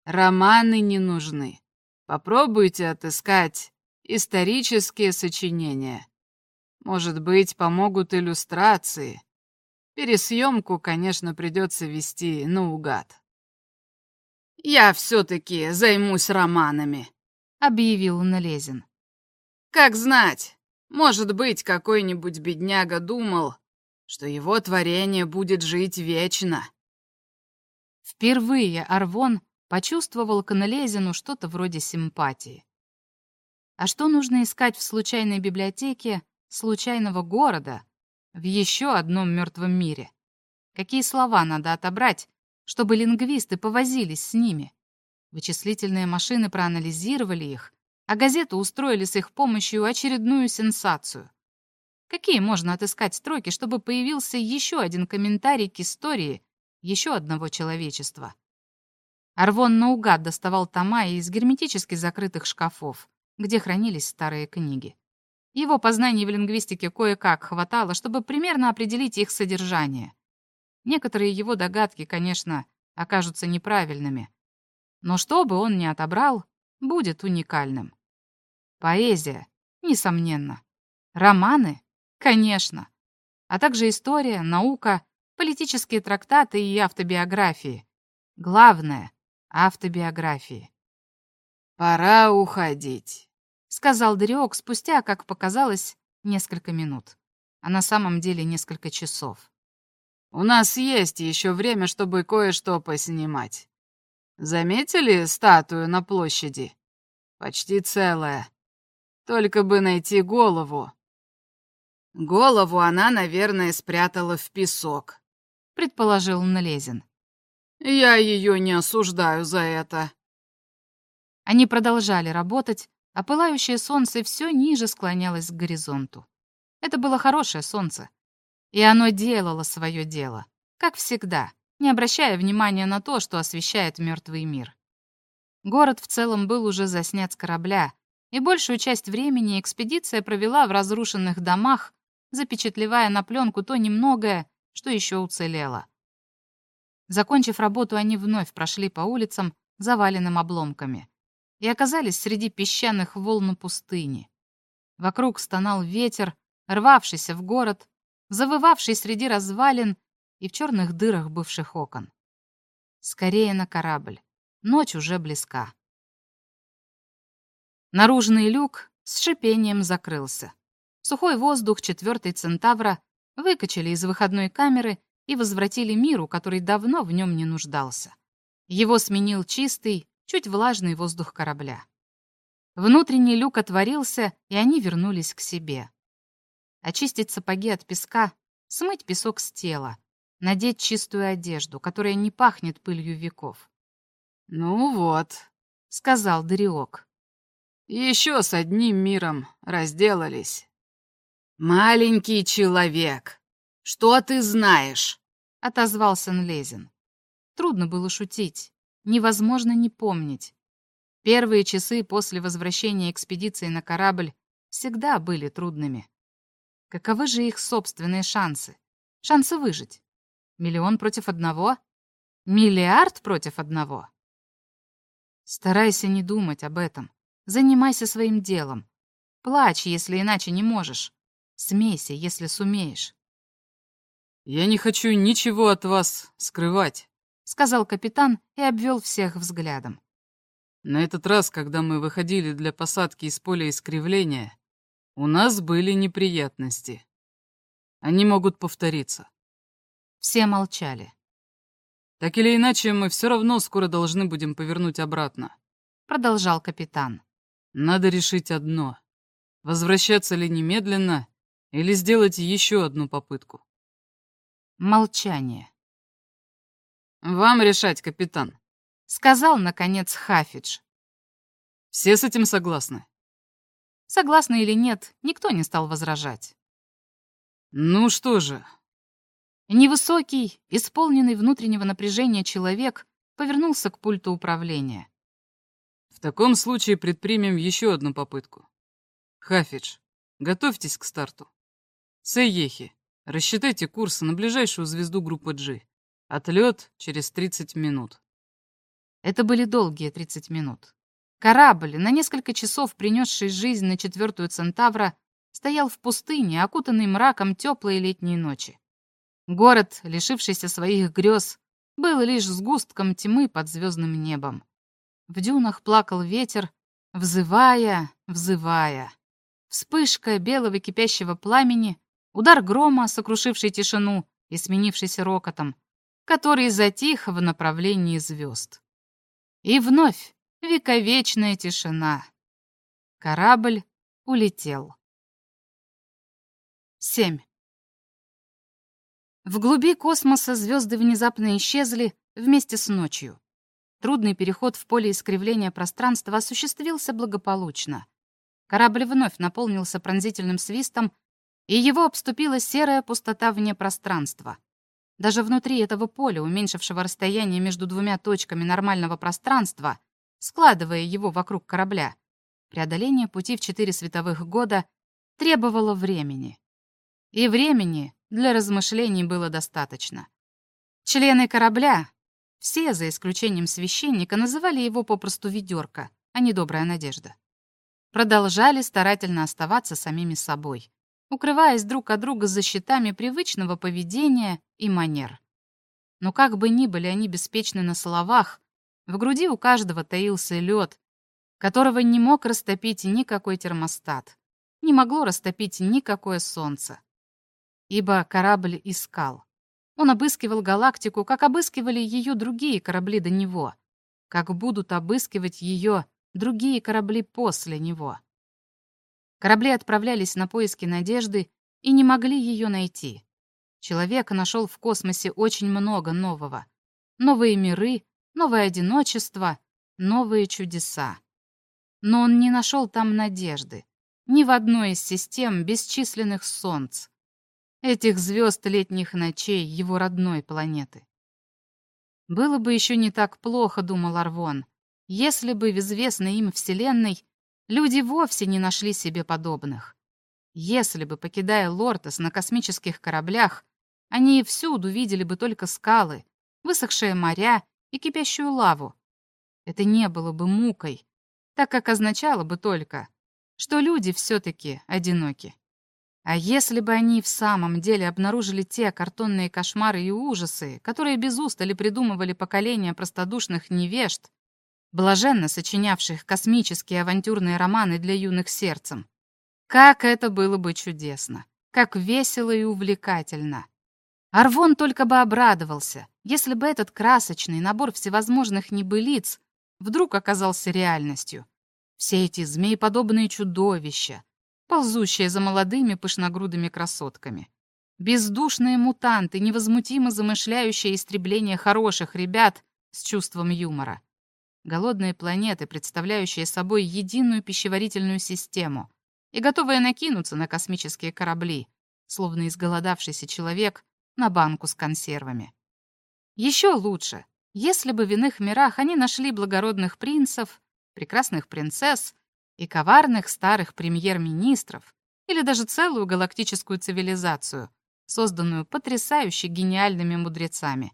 «Романы не нужны. Попробуйте отыскать исторические сочинения. Может быть, помогут иллюстрации. Пересъемку, конечно, придется вести наугад. «Я все-таки займусь романами», — объявил Налезин. «Как знать, может быть, какой-нибудь бедняга думал, что его творение будет жить вечно». Впервые Арвон почувствовал к Налезину что-то вроде симпатии. А что нужно искать в случайной библиотеке случайного города, в еще одном мертвом мире. Какие слова надо отобрать, чтобы лингвисты повозились с ними? Вычислительные машины проанализировали их, а газеты устроили с их помощью очередную сенсацию. Какие можно отыскать строки, чтобы появился еще один комментарий к истории еще одного человечества? Арвон наугад доставал тома из герметически закрытых шкафов, где хранились старые книги. Его познаний в лингвистике кое-как хватало, чтобы примерно определить их содержание. Некоторые его догадки, конечно, окажутся неправильными. Но что бы он ни отобрал, будет уникальным. Поэзия, несомненно. Романы, конечно. А также история, наука, политические трактаты и автобиографии. Главное — автобиографии. «Пора уходить», — сказал Дариок спустя, как показалось, несколько минут. А на самом деле несколько часов. «У нас есть еще время, чтобы кое-что поснимать. Заметили статую на площади? Почти целая. Только бы найти голову». «Голову она, наверное, спрятала в песок», — предположил Налезин. «Я ее не осуждаю за это». Они продолжали работать, а пылающее солнце все ниже склонялось к горизонту. Это было хорошее солнце. И оно делало свое дело, как всегда, не обращая внимания на то, что освещает мертвый мир. Город в целом был уже заснят с корабля, и большую часть времени экспедиция провела в разрушенных домах, запечатлевая на пленку то немногое, что еще уцелело. Закончив работу, они вновь прошли по улицам, заваленным обломками, и оказались среди песчаных волн пустыни. Вокруг стонал ветер, рвавшийся в город, завывавший среди развалин и в черных дырах бывших окон. Скорее на корабль. Ночь уже близка. Наружный люк с шипением закрылся. Сухой воздух четвертой Центавра выкачали из выходной камеры и возвратили миру, который давно в нем не нуждался. Его сменил чистый, чуть влажный воздух корабля. Внутренний люк отворился, и они вернулись к себе. Очистить сапоги от песка, смыть песок с тела, надеть чистую одежду, которая не пахнет пылью веков. «Ну вот», — сказал Дариок. «Еще с одним миром разделались». «Маленький человек, что ты знаешь?» — отозвался Нлезин. Трудно было шутить, невозможно не помнить. Первые часы после возвращения экспедиции на корабль всегда были трудными. Каковы же их собственные шансы? Шансы выжить? Миллион против одного? Миллиард против одного? Старайся не думать об этом. Занимайся своим делом. Плачь, если иначе не можешь. Смейся, если сумеешь. «Я не хочу ничего от вас скрывать», сказал капитан и обвел всех взглядом. На этот раз, когда мы выходили для посадки из поля искривления, у нас были неприятности. Они могут повториться. Все молчали. Так или иначе, мы все равно скоро должны будем повернуть обратно. Продолжал капитан. Надо решить одно. Возвращаться ли немедленно, или сделать еще одну попытку. Молчание. «Вам решать, капитан», — сказал, наконец, Хафидж. «Все с этим согласны?» Согласны или нет, никто не стал возражать. «Ну что же?» Невысокий, исполненный внутреннего напряжения человек повернулся к пульту управления. «В таком случае предпримем еще одну попытку. Хафидж, готовьтесь к старту. Сейехи, рассчитайте курс на ближайшую звезду группы G. Отлет через 30 минут. Это были долгие 30 минут. Корабль, на несколько часов принесший жизнь на четвертую Центавра, стоял в пустыне, окутанный мраком теплой летней ночи. Город, лишившийся своих грез, был лишь сгустком тьмы под звездным небом. В дюнах плакал ветер, взывая, взывая. Вспышка белого кипящего пламени, удар грома, сокрушивший тишину и сменившийся рокотом, который затих в направлении звезд. И вновь вековечная тишина. Корабль улетел. 7. В глуби космоса звезды внезапно исчезли вместе с ночью. Трудный переход в поле искривления пространства осуществился благополучно. Корабль вновь наполнился пронзительным свистом, и его обступила серая пустота вне пространства. Даже внутри этого поля, уменьшившего расстояние между двумя точками нормального пространства, складывая его вокруг корабля, преодоление пути в четыре световых года требовало времени. И времени для размышлений было достаточно. Члены корабля, все, за исключением священника, называли его попросту «ведерко», а не «добрая надежда». Продолжали старательно оставаться самими собой укрываясь друг от друга за щитами привычного поведения и манер. Но как бы ни были они беспечны на словах, в груди у каждого таился лед, которого не мог растопить никакой термостат, не могло растопить никакое солнце. Ибо корабль искал. Он обыскивал галактику, как обыскивали ее другие корабли до него, как будут обыскивать ее другие корабли после него. Корабли отправлялись на поиски надежды и не могли ее найти. Человек нашел в космосе очень много нового. Новые миры, новое одиночество, новые чудеса. Но он не нашел там надежды, ни в одной из систем бесчисленных солнц, этих звезд летних ночей его родной планеты. Было бы еще не так плохо, думал Арвон, если бы в известной им Вселенной люди вовсе не нашли себе подобных. Если бы, покидая Лортес на космических кораблях, они всюду видели бы только скалы, высохшие моря и кипящую лаву. Это не было бы мукой, так как означало бы только, что люди все-таки одиноки. А если бы они в самом деле обнаружили те картонные кошмары и ужасы, которые без устали придумывали поколения простодушных невежд, блаженно сочинявших космические авантюрные романы для юных сердцем, как это было бы чудесно, как весело и увлекательно. Арвон только бы обрадовался, если бы этот красочный набор всевозможных небылиц вдруг оказался реальностью. Все эти змееподобные чудовища, ползущие за молодыми пышногрудыми красотками. Бездушные мутанты, невозмутимо замышляющие истребление хороших ребят с чувством юмора. Голодные планеты, представляющие собой единую пищеварительную систему и готовые накинуться на космические корабли, словно изголодавшийся человек на банку с консервами. Еще лучше, если бы в иных мирах они нашли благородных принцев, прекрасных принцесс и коварных старых премьер-министров, или даже целую галактическую цивилизацию, созданную потрясающе гениальными мудрецами,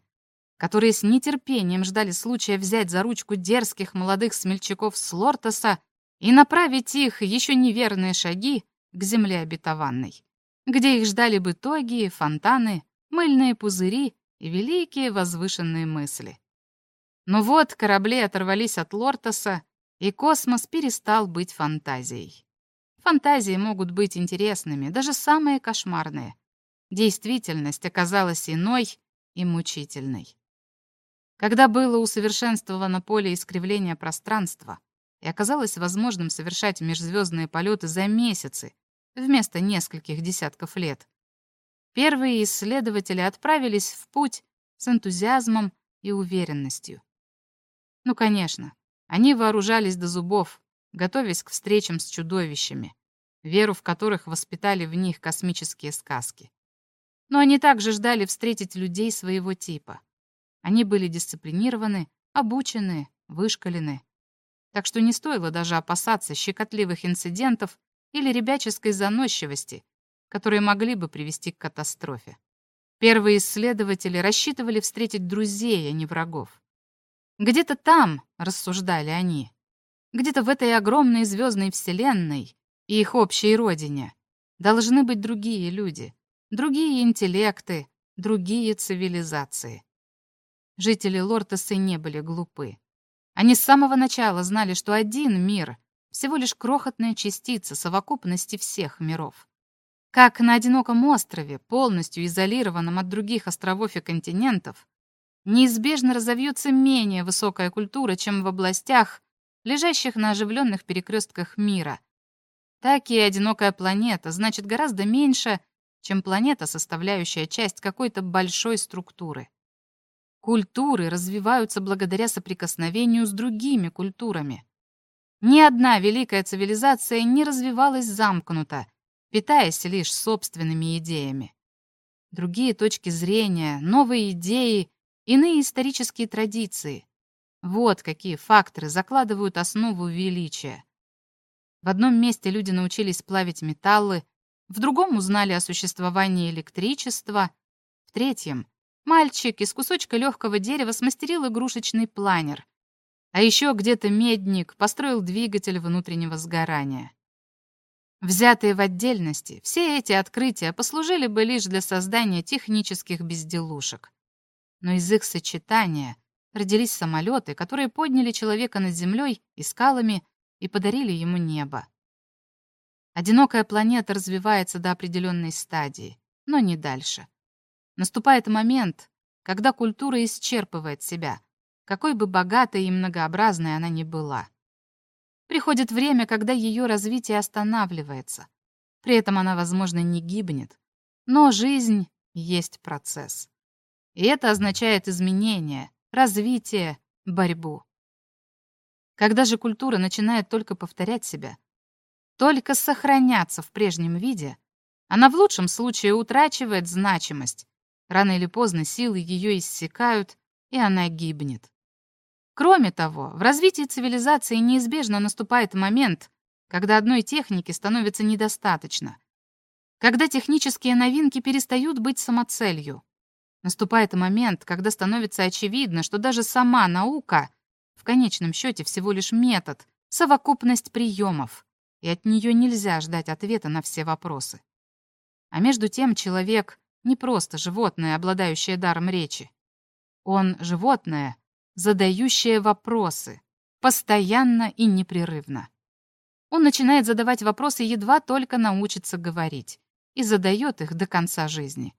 которые с нетерпением ждали случая взять за ручку дерзких молодых смельчаков с Лортоса и направить их еще неверные шаги к земле обетованной, где их ждали бы тоги, фонтаны, мыльные пузыри и великие возвышенные мысли. Но вот корабли оторвались от Лортоса и космос перестал быть фантазией. Фантазии могут быть интересными, даже самые кошмарные. Действительность оказалась иной и мучительной. Когда было усовершенствовано поле искривления пространства и оказалось возможным совершать межзвездные полеты за месяцы вместо нескольких десятков лет, первые исследователи отправились в путь с энтузиазмом и уверенностью. Ну, конечно, они вооружались до зубов, готовясь к встречам с чудовищами, веру в которых воспитали в них космические сказки. Но они также ждали встретить людей своего типа. Они были дисциплинированы, обучены, вышкалены. Так что не стоило даже опасаться щекотливых инцидентов или ребяческой заносчивости, которые могли бы привести к катастрофе. Первые исследователи рассчитывали встретить друзей, а не врагов. Где-то там, рассуждали они, где-то в этой огромной звездной вселенной и их общей родине должны быть другие люди, другие интеллекты, другие цивилизации. Жители Лортесы не были глупы. Они с самого начала знали, что один мир — всего лишь крохотная частица совокупности всех миров. Как на одиноком острове, полностью изолированном от других островов и континентов, неизбежно разовьется менее высокая культура, чем в областях, лежащих на оживленных перекрестках мира. Так и одинокая планета значит гораздо меньше, чем планета, составляющая часть какой-то большой структуры. Культуры развиваются благодаря соприкосновению с другими культурами. Ни одна великая цивилизация не развивалась замкнуто, питаясь лишь собственными идеями. Другие точки зрения, новые идеи иные исторические традиции. Вот какие факторы закладывают основу величия. В одном месте люди научились плавить металлы, в другом узнали о существовании электричества, в третьем мальчик из кусочка легкого дерева смастерил игрушечный планер, а еще где-то медник построил двигатель внутреннего сгорания. Взятые в отдельности, все эти открытия послужили бы лишь для создания технических безделушек но из их сочетания родились самолеты, которые подняли человека над землей и скалами и подарили ему небо. Одинокая планета развивается до определенной стадии, но не дальше. Наступает момент, когда культура исчерпывает себя, какой бы богатой и многообразной она ни была. Приходит время, когда ее развитие останавливается. При этом она, возможно, не гибнет, но жизнь есть процесс. И это означает изменение, развитие, борьбу. Когда же культура начинает только повторять себя, только сохраняться в прежнем виде, она в лучшем случае утрачивает значимость. Рано или поздно силы ее иссякают, и она гибнет. Кроме того, в развитии цивилизации неизбежно наступает момент, когда одной техники становится недостаточно, когда технические новинки перестают быть самоцелью. Наступает момент, когда становится очевидно, что даже сама наука в конечном счете всего лишь метод, совокупность приемов, и от нее нельзя ждать ответа на все вопросы. А между тем человек не просто животное, обладающее даром речи. Он животное, задающее вопросы, постоянно и непрерывно. Он начинает задавать вопросы, едва только научится говорить, и задает их до конца жизни.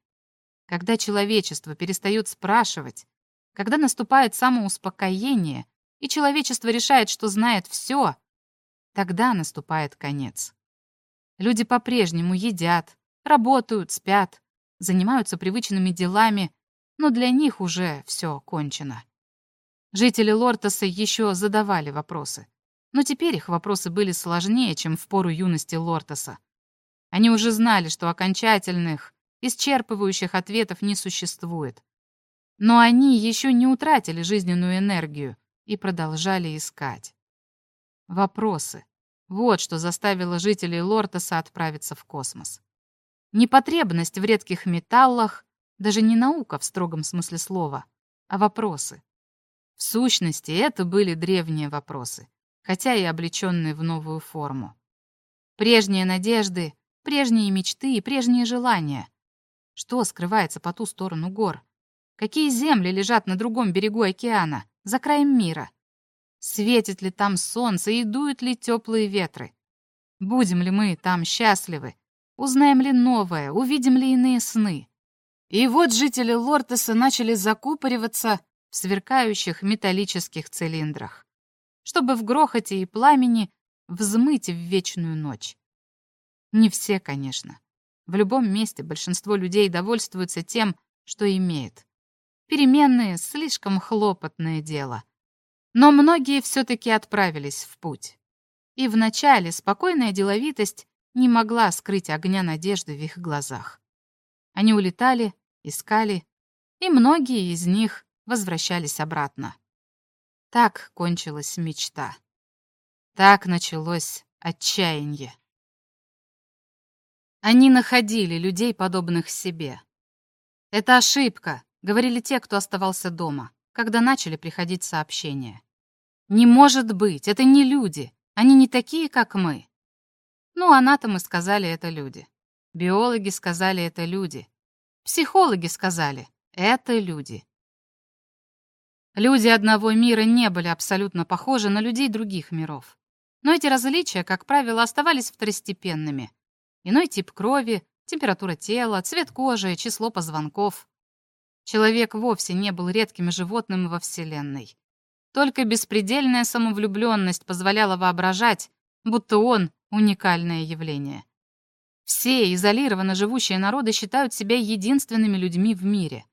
Когда человечество перестает спрашивать, когда наступает самоуспокоение, и человечество решает, что знает все, тогда наступает конец. Люди по-прежнему едят, работают, спят, занимаются привычными делами, но для них уже все кончено. Жители Лортоса еще задавали вопросы, но теперь их вопросы были сложнее, чем в пору юности Лортоса. Они уже знали, что окончательных, исчерпывающих ответов не существует. Но они еще не утратили жизненную энергию и продолжали искать. Вопросы. Вот что заставило жителей Лортоса отправиться в космос. Непотребность в редких металлах, даже не наука в строгом смысле слова, а вопросы. В сущности, это были древние вопросы, хотя и облеченные в новую форму. Прежние надежды Прежние мечты и прежние желания. Что скрывается по ту сторону гор? Какие земли лежат на другом берегу океана, за краем мира? Светит ли там солнце и дуют ли теплые ветры? Будем ли мы там счастливы? Узнаем ли новое? Увидим ли иные сны? И вот жители Лортеса начали закупориваться в сверкающих металлических цилиндрах, чтобы в грохоте и пламени взмыть в вечную ночь. Не все, конечно. В любом месте большинство людей довольствуются тем, что имеет. Переменные — слишком хлопотное дело. Но многие все-таки отправились в путь. И вначале спокойная деловитость не могла скрыть огня надежды в их глазах. Они улетали, искали, и многие из них возвращались обратно. Так кончилась мечта. Так началось отчаяние. Они находили людей, подобных себе. «Это ошибка», — говорили те, кто оставался дома, когда начали приходить сообщения. «Не может быть, это не люди, они не такие, как мы». Ну, анатомы сказали это люди. Биологи сказали это люди. Психологи сказали это люди. Люди одного мира не были абсолютно похожи на людей других миров. Но эти различия, как правило, оставались второстепенными — иной тип крови, температура тела, цвет кожи, число позвонков. Человек вовсе не был редким животным во Вселенной. Только беспредельная самовлюбленность позволяла воображать, будто он — уникальное явление. Все изолированно живущие народы считают себя единственными людьми в мире.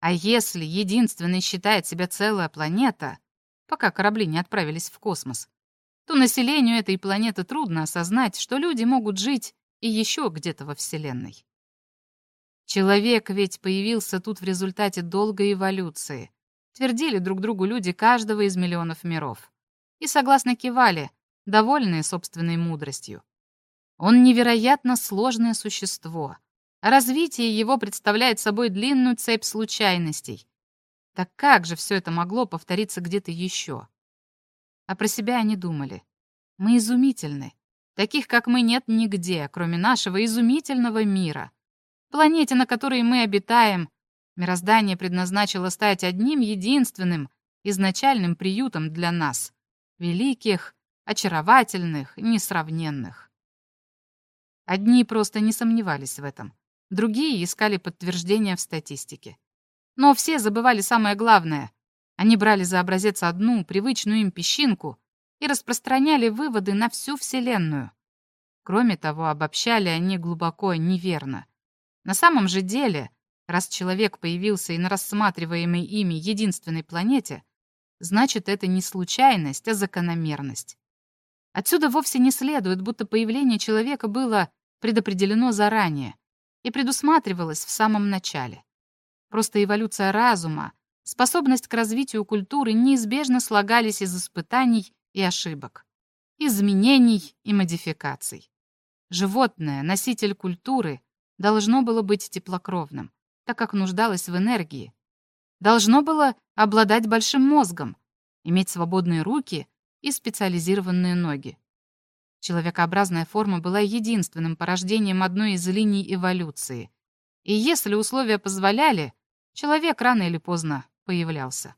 А если единственной считает себя целая планета, пока корабли не отправились в космос, то населению этой планеты трудно осознать, что люди могут жить и еще где-то во Вселенной. Человек ведь появился тут в результате долгой эволюции, твердили друг другу люди каждого из миллионов миров. И согласно кивали, довольные собственной мудростью. Он невероятно сложное существо, развитие его представляет собой длинную цепь случайностей. Так как же все это могло повториться где-то еще? А про себя они думали. Мы изумительны, Таких, как мы, нет нигде, кроме нашего изумительного мира. Планете, на которой мы обитаем, мироздание предназначило стать одним единственным, изначальным приютом для нас, великих, очаровательных, несравненных. Одни просто не сомневались в этом, другие искали подтверждения в статистике. Но все забывали самое главное. Они брали за образец одну, привычную им песчинку, и распространяли выводы на всю Вселенную. Кроме того, обобщали они глубоко неверно. На самом же деле, раз человек появился и на рассматриваемой ими единственной планете, значит, это не случайность, а закономерность. Отсюда вовсе не следует, будто появление человека было предопределено заранее и предусматривалось в самом начале. Просто эволюция разума, способность к развитию культуры неизбежно слагались из испытаний и ошибок, изменений и модификаций. Животное, носитель культуры, должно было быть теплокровным, так как нуждалось в энергии. Должно было обладать большим мозгом, иметь свободные руки и специализированные ноги. Человекообразная форма была единственным порождением одной из линий эволюции. И если условия позволяли, человек рано или поздно появлялся.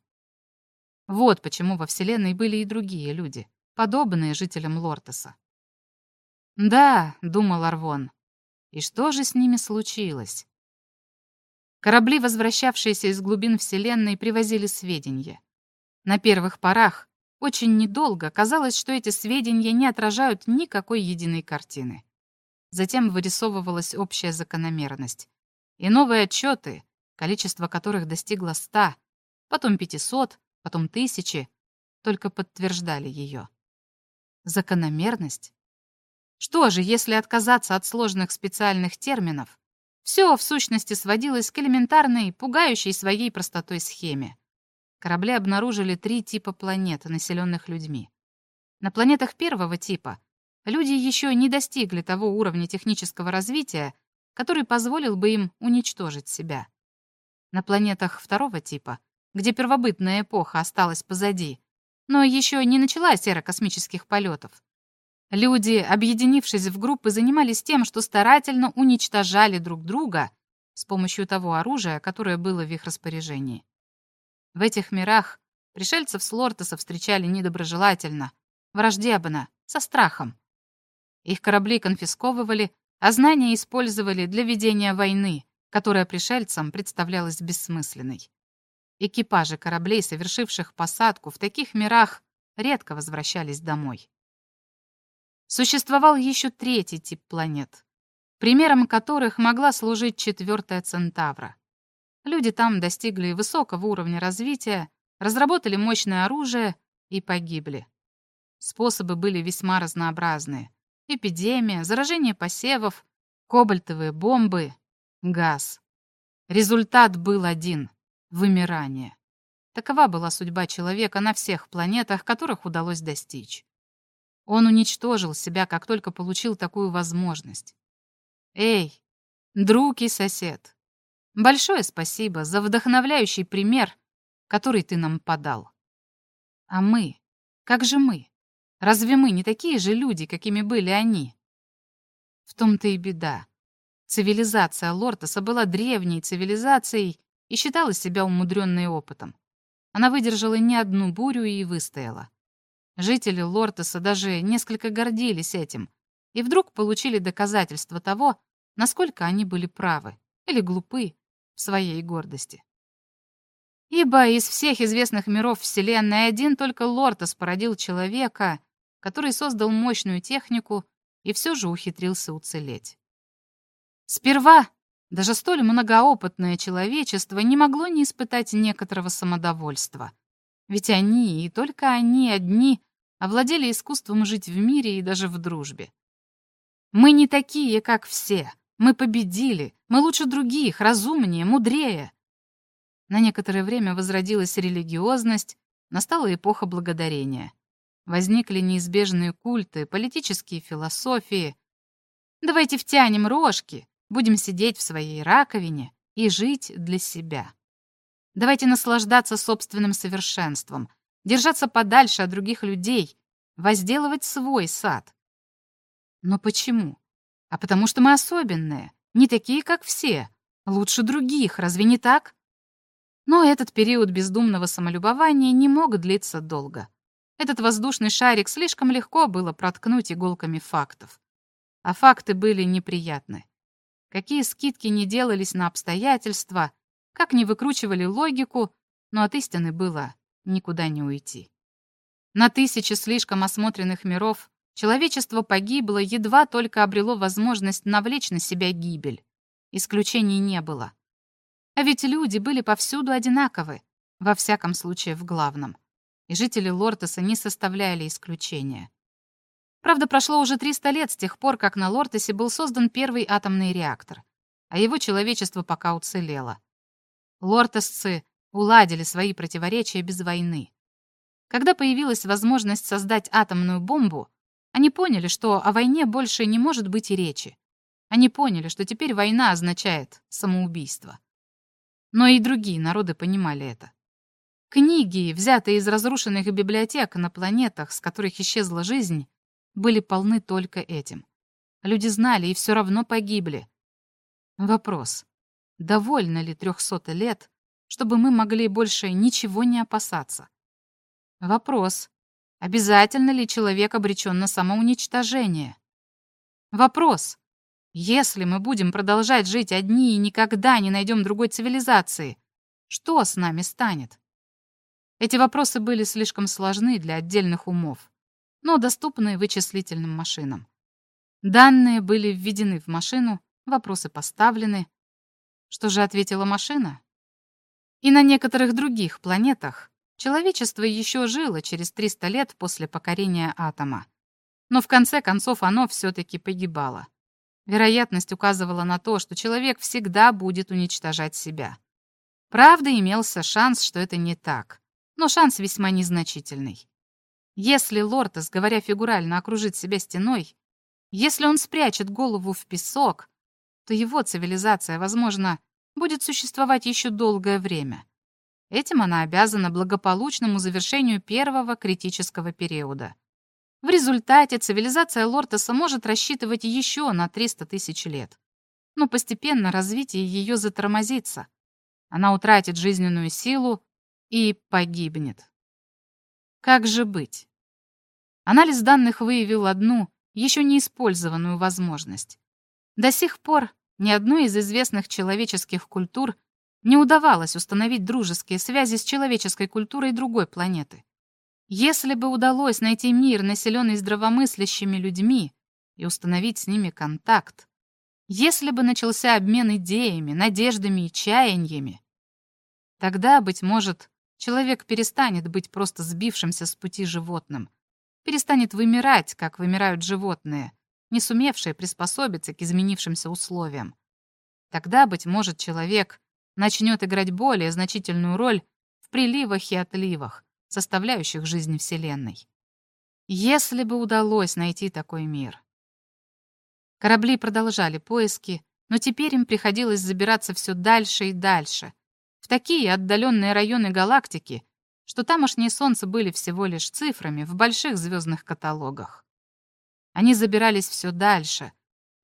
Вот почему во Вселенной были и другие люди, подобные жителям Лортеса. «Да», — думал Арвон, — «и что же с ними случилось?» Корабли, возвращавшиеся из глубин Вселенной, привозили сведения. На первых порах, очень недолго, казалось, что эти сведения не отражают никакой единой картины. Затем вырисовывалась общая закономерность. И новые отчеты, количество которых достигло ста, потом пятисот, потом тысячи, только подтверждали ее. Закономерность? Что же, если отказаться от сложных специальных терминов? Все, в сущности, сводилось к элементарной, пугающей своей простотой схеме. Корабли обнаружили три типа планет, населенных людьми. На планетах первого типа люди еще не достигли того уровня технического развития, который позволил бы им уничтожить себя. На планетах второго типа, где первобытная эпоха осталась позади, но еще не началась эра космических полетов, Люди, объединившись в группы, занимались тем, что старательно уничтожали друг друга с помощью того оружия, которое было в их распоряжении. В этих мирах пришельцев с Лортеса встречали недоброжелательно, враждебно, со страхом. Их корабли конфисковывали, а знания использовали для ведения войны, которая пришельцам представлялась бессмысленной. Экипажи кораблей, совершивших посадку в таких мирах, редко возвращались домой. Существовал еще третий тип планет, примером которых могла служить четвертая Центавра. Люди там достигли высокого уровня развития, разработали мощное оружие и погибли. Способы были весьма разнообразные. Эпидемия, заражение посевов, кобальтовые бомбы, газ. Результат был один — вымирание. Такова была судьба человека на всех планетах, которых удалось достичь. Он уничтожил себя, как только получил такую возможность. Эй, друг и сосед, большое спасибо за вдохновляющий пример, который ты нам подал. А мы? Как же мы? Разве мы не такие же люди, какими были они? В том-то и беда. Цивилизация Лортеса была древней цивилизацией и считала себя умудренной опытом. Она выдержала не одну бурю и выстояла. Жители Лортеса даже несколько гордились этим и вдруг получили доказательство того, насколько они были правы или глупы своей гордости. Ибо из всех известных миров Вселенной один только Лортес породил человека, который создал мощную технику и все же ухитрился уцелеть. Сперва даже столь многоопытное человечество не могло не испытать некоторого самодовольства. Ведь они, и только они одни, овладели искусством жить в мире и даже в дружбе. Мы не такие, как все. Мы победили. Мы лучше других, разумнее, мудрее. На некоторое время возродилась религиозность, настала эпоха благодарения. Возникли неизбежные культы, политические философии. Давайте втянем рожки, будем сидеть в своей раковине и жить для себя. Давайте наслаждаться собственным совершенством, держаться подальше от других людей, возделывать свой сад. Но почему? А потому что мы особенные, не такие, как все, лучше других, разве не так? Но этот период бездумного самолюбования не мог длиться долго. Этот воздушный шарик слишком легко было проткнуть иголками фактов. А факты были неприятны. Какие скидки не делались на обстоятельства, как не выкручивали логику, но от истины было никуда не уйти. На тысячи слишком осмотренных миров человечество погибло, едва только обрело возможность навлечь на себя гибель. Исключений не было. А ведь люди были повсюду одинаковы, во всяком случае в главном. И жители Лортеса не составляли исключения. Правда, прошло уже 300 лет с тех пор, как на Лортесе был создан первый атомный реактор, а его человечество пока уцелело. Лортесцы уладили свои противоречия без войны. Когда появилась возможность создать атомную бомбу, они поняли, что о войне больше не может быть и речи. Они поняли, что теперь война означает самоубийство. Но и другие народы понимали это. Книги, взятые из разрушенных библиотек на планетах, с которых исчезла жизнь, были полны только этим. Люди знали и все равно погибли. Вопрос. Довольно ли трехсот лет, чтобы мы могли больше ничего не опасаться? Вопрос. Обязательно ли человек обречен на самоуничтожение? Вопрос. Если мы будем продолжать жить одни и никогда не найдем другой цивилизации, что с нами станет? Эти вопросы были слишком сложны для отдельных умов, но доступны вычислительным машинам. Данные были введены в машину, вопросы поставлены. Что же ответила машина? И на некоторых других планетах человечество еще жило через 300 лет после покорения атома. Но в конце концов оно все-таки погибало. Вероятность указывала на то, что человек всегда будет уничтожать себя. Правда, имелся шанс, что это не так но шанс весьма незначительный. Если Лортес, говоря фигурально, окружит себя стеной, если он спрячет голову в песок, то его цивилизация, возможно, будет существовать еще долгое время. Этим она обязана благополучному завершению первого критического периода. В результате цивилизация Лортеса может рассчитывать еще на 300 тысяч лет. Но постепенно развитие ее затормозится. Она утратит жизненную силу, и погибнет. Как же быть? Анализ данных выявил одну, еще не использованную возможность. До сих пор ни одной из известных человеческих культур не удавалось установить дружеские связи с человеческой культурой другой планеты. Если бы удалось найти мир, населенный здравомыслящими людьми, и установить с ними контакт, если бы начался обмен идеями, надеждами и чаяниями, тогда, быть может, Человек перестанет быть просто сбившимся с пути животным. Перестанет вымирать, как вымирают животные, не сумевшие приспособиться к изменившимся условиям. Тогда, быть может, человек начнет играть более значительную роль в приливах и отливах, составляющих жизнь Вселенной. Если бы удалось найти такой мир. Корабли продолжали поиски, но теперь им приходилось забираться все дальше и дальше, в такие отдаленные районы галактики, что тамошние солнца были всего лишь цифрами в больших звездных каталогах. Они забирались все дальше,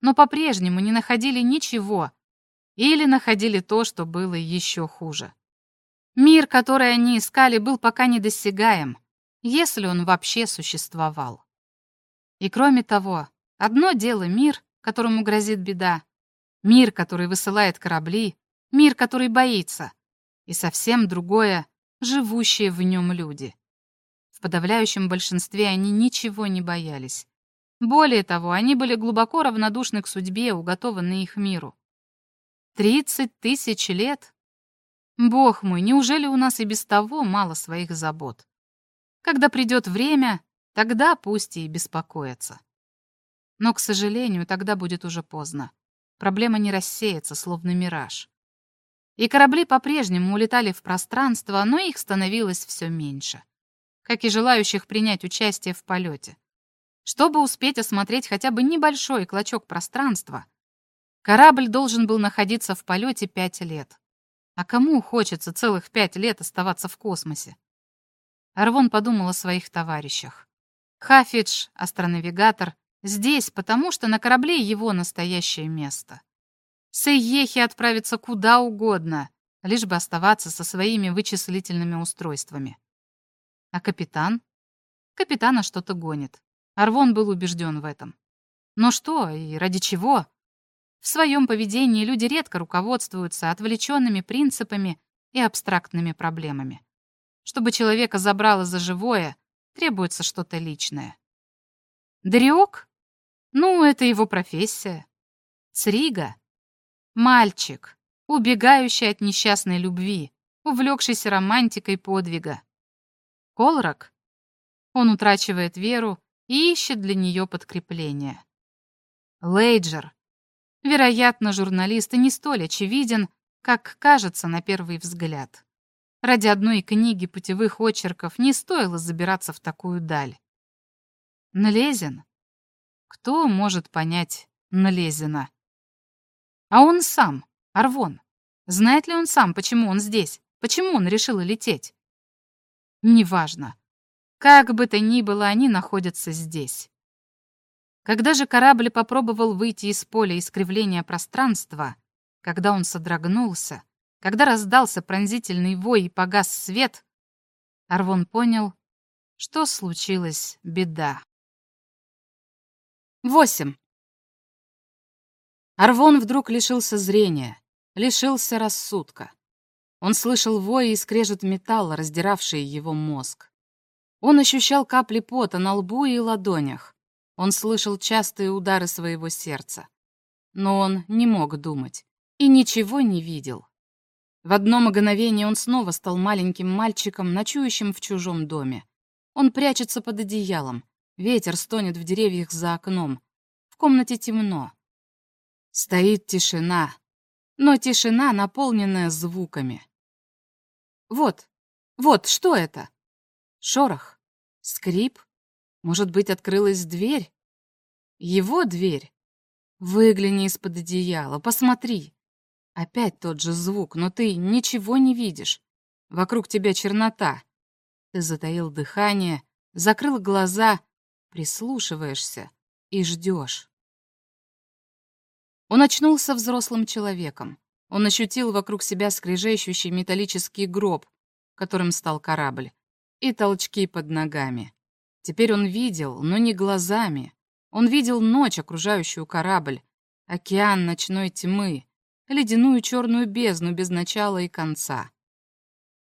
но по-прежнему не находили ничего или находили то, что было еще хуже. Мир, который они искали, был пока недосягаем, если он вообще существовал. И кроме того, одно дело мир, которому грозит беда, мир, который высылает корабли, мир, который боится — и совсем другое — живущие в нем люди. В подавляющем большинстве они ничего не боялись. Более того, они были глубоко равнодушны к судьбе, уготованной их миру. Тридцать тысяч лет? Бог мой, неужели у нас и без того мало своих забот? Когда придет время, тогда пусть и беспокоятся. Но, к сожалению, тогда будет уже поздно. Проблема не рассеется, словно мираж. И корабли по-прежнему улетали в пространство, но их становилось все меньше. Как и желающих принять участие в полете. Чтобы успеть осмотреть хотя бы небольшой клочок пространства, корабль должен был находиться в полете пять лет. А кому хочется целых пять лет оставаться в космосе? Арвон подумал о своих товарищах. Хафидж, астронавигатор, здесь, потому что на корабле его настоящее место. Сейехи отправится куда угодно, лишь бы оставаться со своими вычислительными устройствами. А капитан? Капитана что-то гонит. Арвон был убежден в этом. Но что и ради чего? В своем поведении люди редко руководствуются отвлеченными принципами и абстрактными проблемами. Чтобы человека забрало за живое, требуется что-то личное. Дариок? Ну, это его профессия. Црига? Мальчик, убегающий от несчастной любви, увлекшийся романтикой подвига. Колрак? Он утрачивает веру и ищет для нее подкрепление. Лейджер. Вероятно, журналист не столь очевиден, как кажется на первый взгляд. Ради одной книги путевых очерков не стоило забираться в такую даль. Налезен? Кто может понять Налезина? А он сам, Арвон. Знает ли он сам, почему он здесь? Почему он решил лететь? Неважно. Как бы то ни было, они находятся здесь. Когда же корабль попробовал выйти из поля искривления пространства, когда он содрогнулся, когда раздался пронзительный вой и погас свет, Арвон понял, что случилась беда. 8. Арвон вдруг лишился зрения, лишился рассудка. Он слышал вой и скрежет металла, раздиравшие его мозг. Он ощущал капли пота на лбу и ладонях. Он слышал частые удары своего сердца. Но он не мог думать и ничего не видел. В одно мгновение он снова стал маленьким мальчиком, ночующим в чужом доме. Он прячется под одеялом. Ветер стонет в деревьях за окном. В комнате темно. Стоит тишина. Но тишина, наполненная звуками. Вот, вот, что это? Шорох? Скрип? Может быть, открылась дверь? Его дверь? Выгляни из-под одеяла, посмотри. Опять тот же звук, но ты ничего не видишь. Вокруг тебя чернота. Ты затаил дыхание, закрыл глаза, прислушиваешься и ждешь. Он очнулся взрослым человеком. Он ощутил вокруг себя скрежещущий металлический гроб, которым стал корабль, и толчки под ногами. Теперь он видел, но не глазами. Он видел ночь, окружающую корабль, океан ночной тьмы, ледяную черную бездну без начала и конца.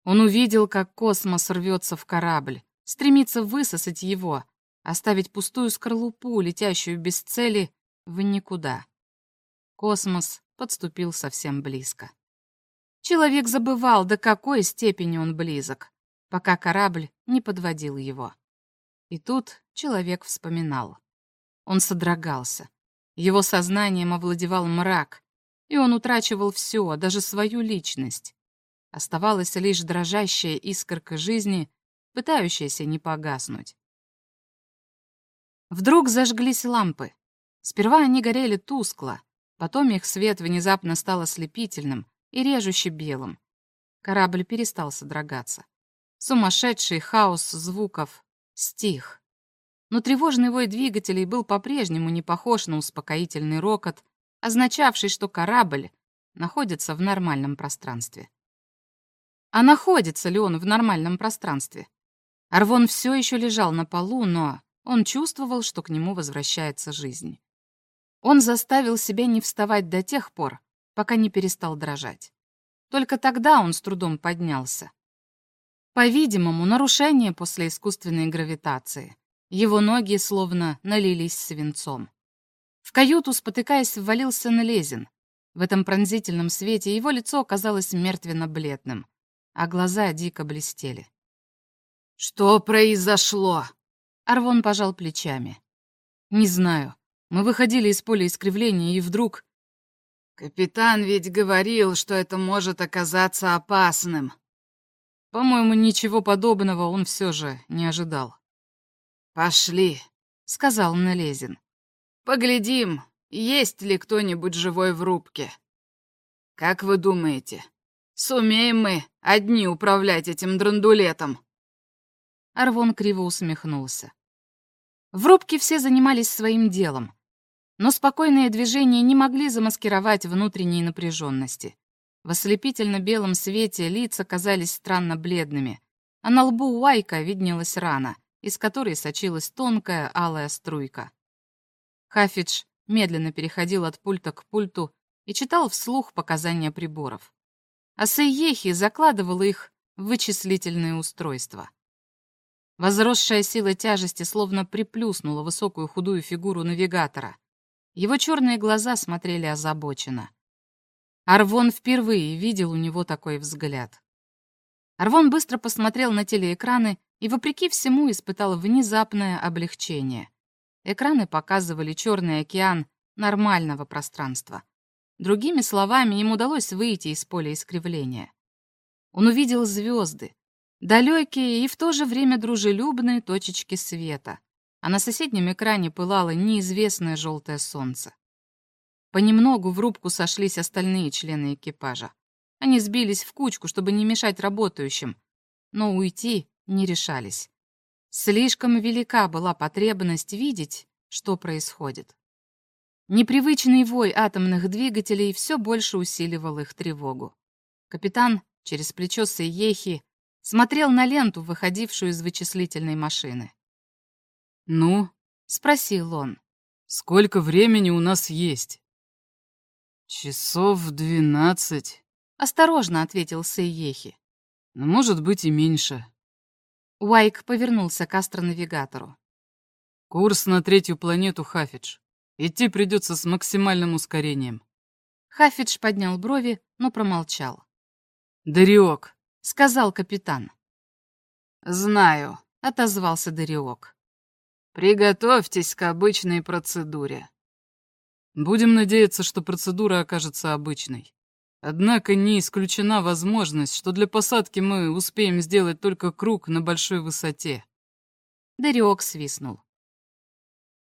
Он увидел, как космос рвется в корабль, стремится высосать его, оставить пустую скорлупу, летящую без цели, в никуда. Космос подступил совсем близко. Человек забывал, до какой степени он близок, пока корабль не подводил его. И тут человек вспоминал. Он содрогался. Его сознанием овладевал мрак, и он утрачивал все, даже свою личность. Оставалась лишь дрожащая искорка жизни, пытающаяся не погаснуть. Вдруг зажглись лампы. Сперва они горели тускло, потом их свет внезапно стал ослепительным и режуще белым. Корабль перестал содрогаться. Сумасшедший хаос звуков стих. Но тревожный вой двигателей был по-прежнему не похож на успокоительный рокот, означавший, что корабль находится в нормальном пространстве. А находится ли он в нормальном пространстве? Арвон все еще лежал на полу, но он чувствовал, что к нему возвращается жизнь. Он заставил себя не вставать до тех пор, пока не перестал дрожать. Только тогда он с трудом поднялся. По-видимому, нарушение после искусственной гравитации. Его ноги словно налились свинцом. В каюту, спотыкаясь, ввалился Налезин. В этом пронзительном свете его лицо казалось мертвенно-бледным, а глаза дико блестели. «Что произошло?» Арвон пожал плечами. «Не знаю. Мы выходили из поля искривления, и вдруг...» «Капитан ведь говорил, что это может оказаться опасным». По-моему, ничего подобного он все же не ожидал. «Пошли», — сказал Налезин. Поглядим, есть ли кто-нибудь живой в рубке. Как вы думаете, сумеем мы одни управлять этим драндулетом?» Арвон криво усмехнулся. В рубке все занимались своим делом, но спокойные движения не могли замаскировать внутренней напряженности. В ослепительно-белом свете лица казались странно бледными, а на лбу Уайка виднелась рана, из которой сочилась тонкая алая струйка. Хафидж медленно переходил от пульта к пульту и читал вслух показания приборов. А Сейехи закладывал их в вычислительные устройства. Возросшая сила тяжести словно приплюснула высокую худую фигуру навигатора. Его черные глаза смотрели озабоченно. Арвон впервые видел у него такой взгляд. Арвон быстро посмотрел на телеэкраны и, вопреки всему, испытал внезапное облегчение. Экраны показывали черный океан нормального пространства. Другими словами, им удалось выйти из поля искривления. Он увидел звезды, далекие и в то же время дружелюбные точечки света, а на соседнем экране пылало неизвестное желтое солнце. Понемногу в рубку сошлись остальные члены экипажа. Они сбились в кучку, чтобы не мешать работающим, но уйти не решались. Слишком велика была потребность видеть, что происходит. Непривычный вой атомных двигателей все больше усиливал их тревогу. Капитан через плечо Сейехи смотрел на ленту, выходившую из вычислительной машины. «Ну?» — спросил он. «Сколько времени у нас есть?» «Часов двенадцать», — осторожно ответил Сейехи. «Но может быть и меньше». Уайк повернулся к астронавигатору. «Курс на третью планету Хафидж. Идти придется с максимальным ускорением». Хафидж поднял брови, но промолчал. «Дариок», — сказал капитан. «Знаю», — отозвался Дариок. «Приготовьтесь к обычной процедуре». Будем надеяться, что процедура окажется обычной. Однако не исключена возможность, что для посадки мы успеем сделать только круг на большой высоте. Дариок свистнул.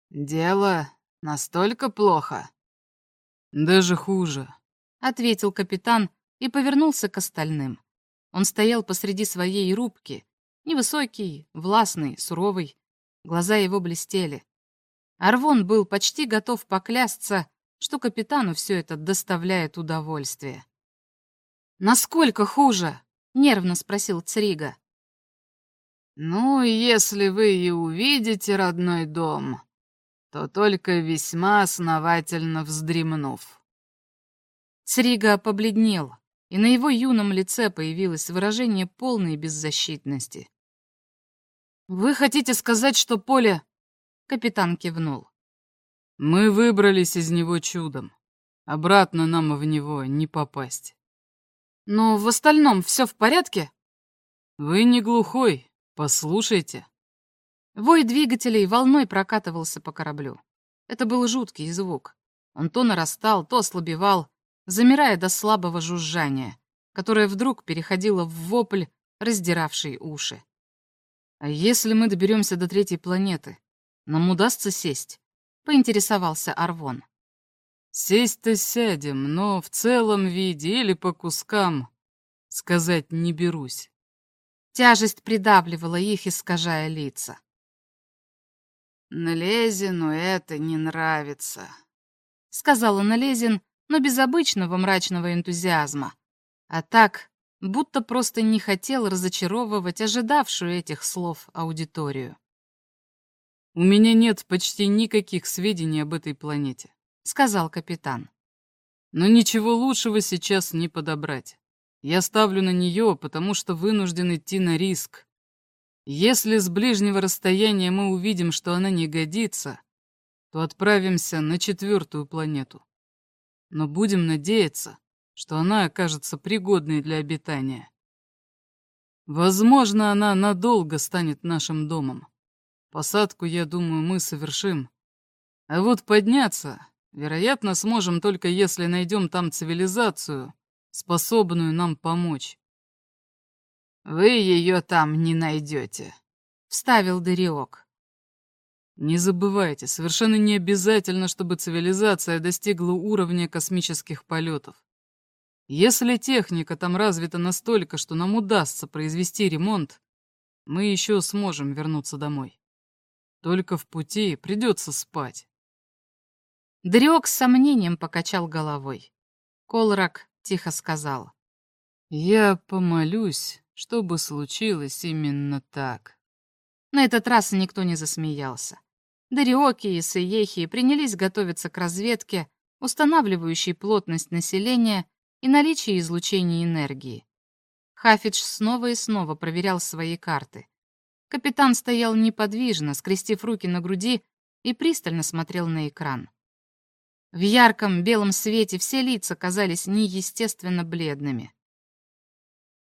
«Дело настолько плохо?» «Даже хуже», — ответил капитан и повернулся к остальным. Он стоял посреди своей рубки, невысокий, властный, суровый. Глаза его блестели. Арвон был почти готов поклясться, что капитану все это доставляет удовольствие. «Насколько хуже?» — нервно спросил Црига. «Ну, если вы и увидите родной дом, то только весьма основательно вздремнув». Црига побледнел, и на его юном лице появилось выражение полной беззащитности. «Вы хотите сказать, что поле Капитан кивнул. Мы выбрались из него чудом. Обратно нам в него не попасть. Но в остальном все в порядке? Вы не глухой, послушайте. Вой двигателей волной прокатывался по кораблю. Это был жуткий звук. Он то нарастал, то ослабевал, замирая до слабого жужжания, которое вдруг переходило в вопль, раздиравший уши. А если мы доберемся до третьей планеты? Нам удастся сесть?» — поинтересовался Арвон. «Сесть-то сядем, но в целом виде или по кускам сказать не берусь». Тяжесть придавливала их, искажая лица. «Налезину это не нравится», — сказала Налезин, но без обычного мрачного энтузиазма, а так, будто просто не хотел разочаровывать ожидавшую этих слов аудиторию. «У меня нет почти никаких сведений об этой планете», — сказал капитан. «Но ничего лучшего сейчас не подобрать. Я ставлю на нее, потому что вынужден идти на риск. Если с ближнего расстояния мы увидим, что она не годится, то отправимся на четвертую планету. Но будем надеяться, что она окажется пригодной для обитания. Возможно, она надолго станет нашим домом. Посадку, я думаю, мы совершим. А вот подняться, вероятно, сможем только если найдем там цивилизацию, способную нам помочь. Вы ее там не найдете, вставил Дариок. Не забывайте, совершенно не обязательно, чтобы цивилизация достигла уровня космических полетов. Если техника там развита настолько, что нам удастся произвести ремонт, мы еще сможем вернуться домой. Только в пути придется спать. Дрек с сомнением покачал головой. Колрак тихо сказал. «Я помолюсь, чтобы случилось именно так». На этот раз никто не засмеялся. Дариоки и Саехи принялись готовиться к разведке, устанавливающей плотность населения и наличие излучения энергии. Хафидж снова и снова проверял свои карты. Капитан стоял неподвижно, скрестив руки на груди и пристально смотрел на экран. В ярком белом свете все лица казались неестественно бледными.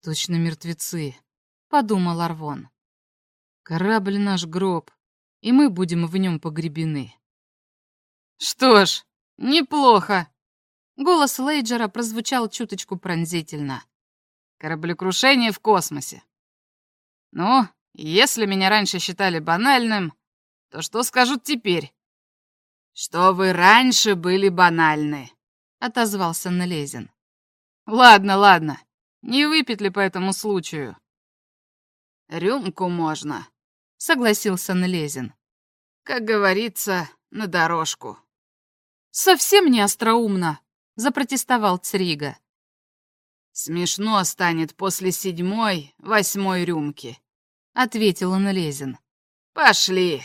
«Точно мертвецы», — подумал Арвон. Корабль наш гроб, и мы будем в нем погребены. Что ж, неплохо. Голос Лейджера прозвучал чуточку пронзительно. Кораблекрушение в космосе. Ну, если меня раньше считали банальным, то что скажут теперь? Что вы раньше были банальны, отозвался Налезин. Ладно, ладно. Не выпить ли по этому случаю? Рюмку можно, согласился Налезин. Как говорится, на дорожку. Совсем не остроумно, запротестовал Црига. Смешно станет после седьмой, восьмой рюмки, ответил Налезин. Пошли.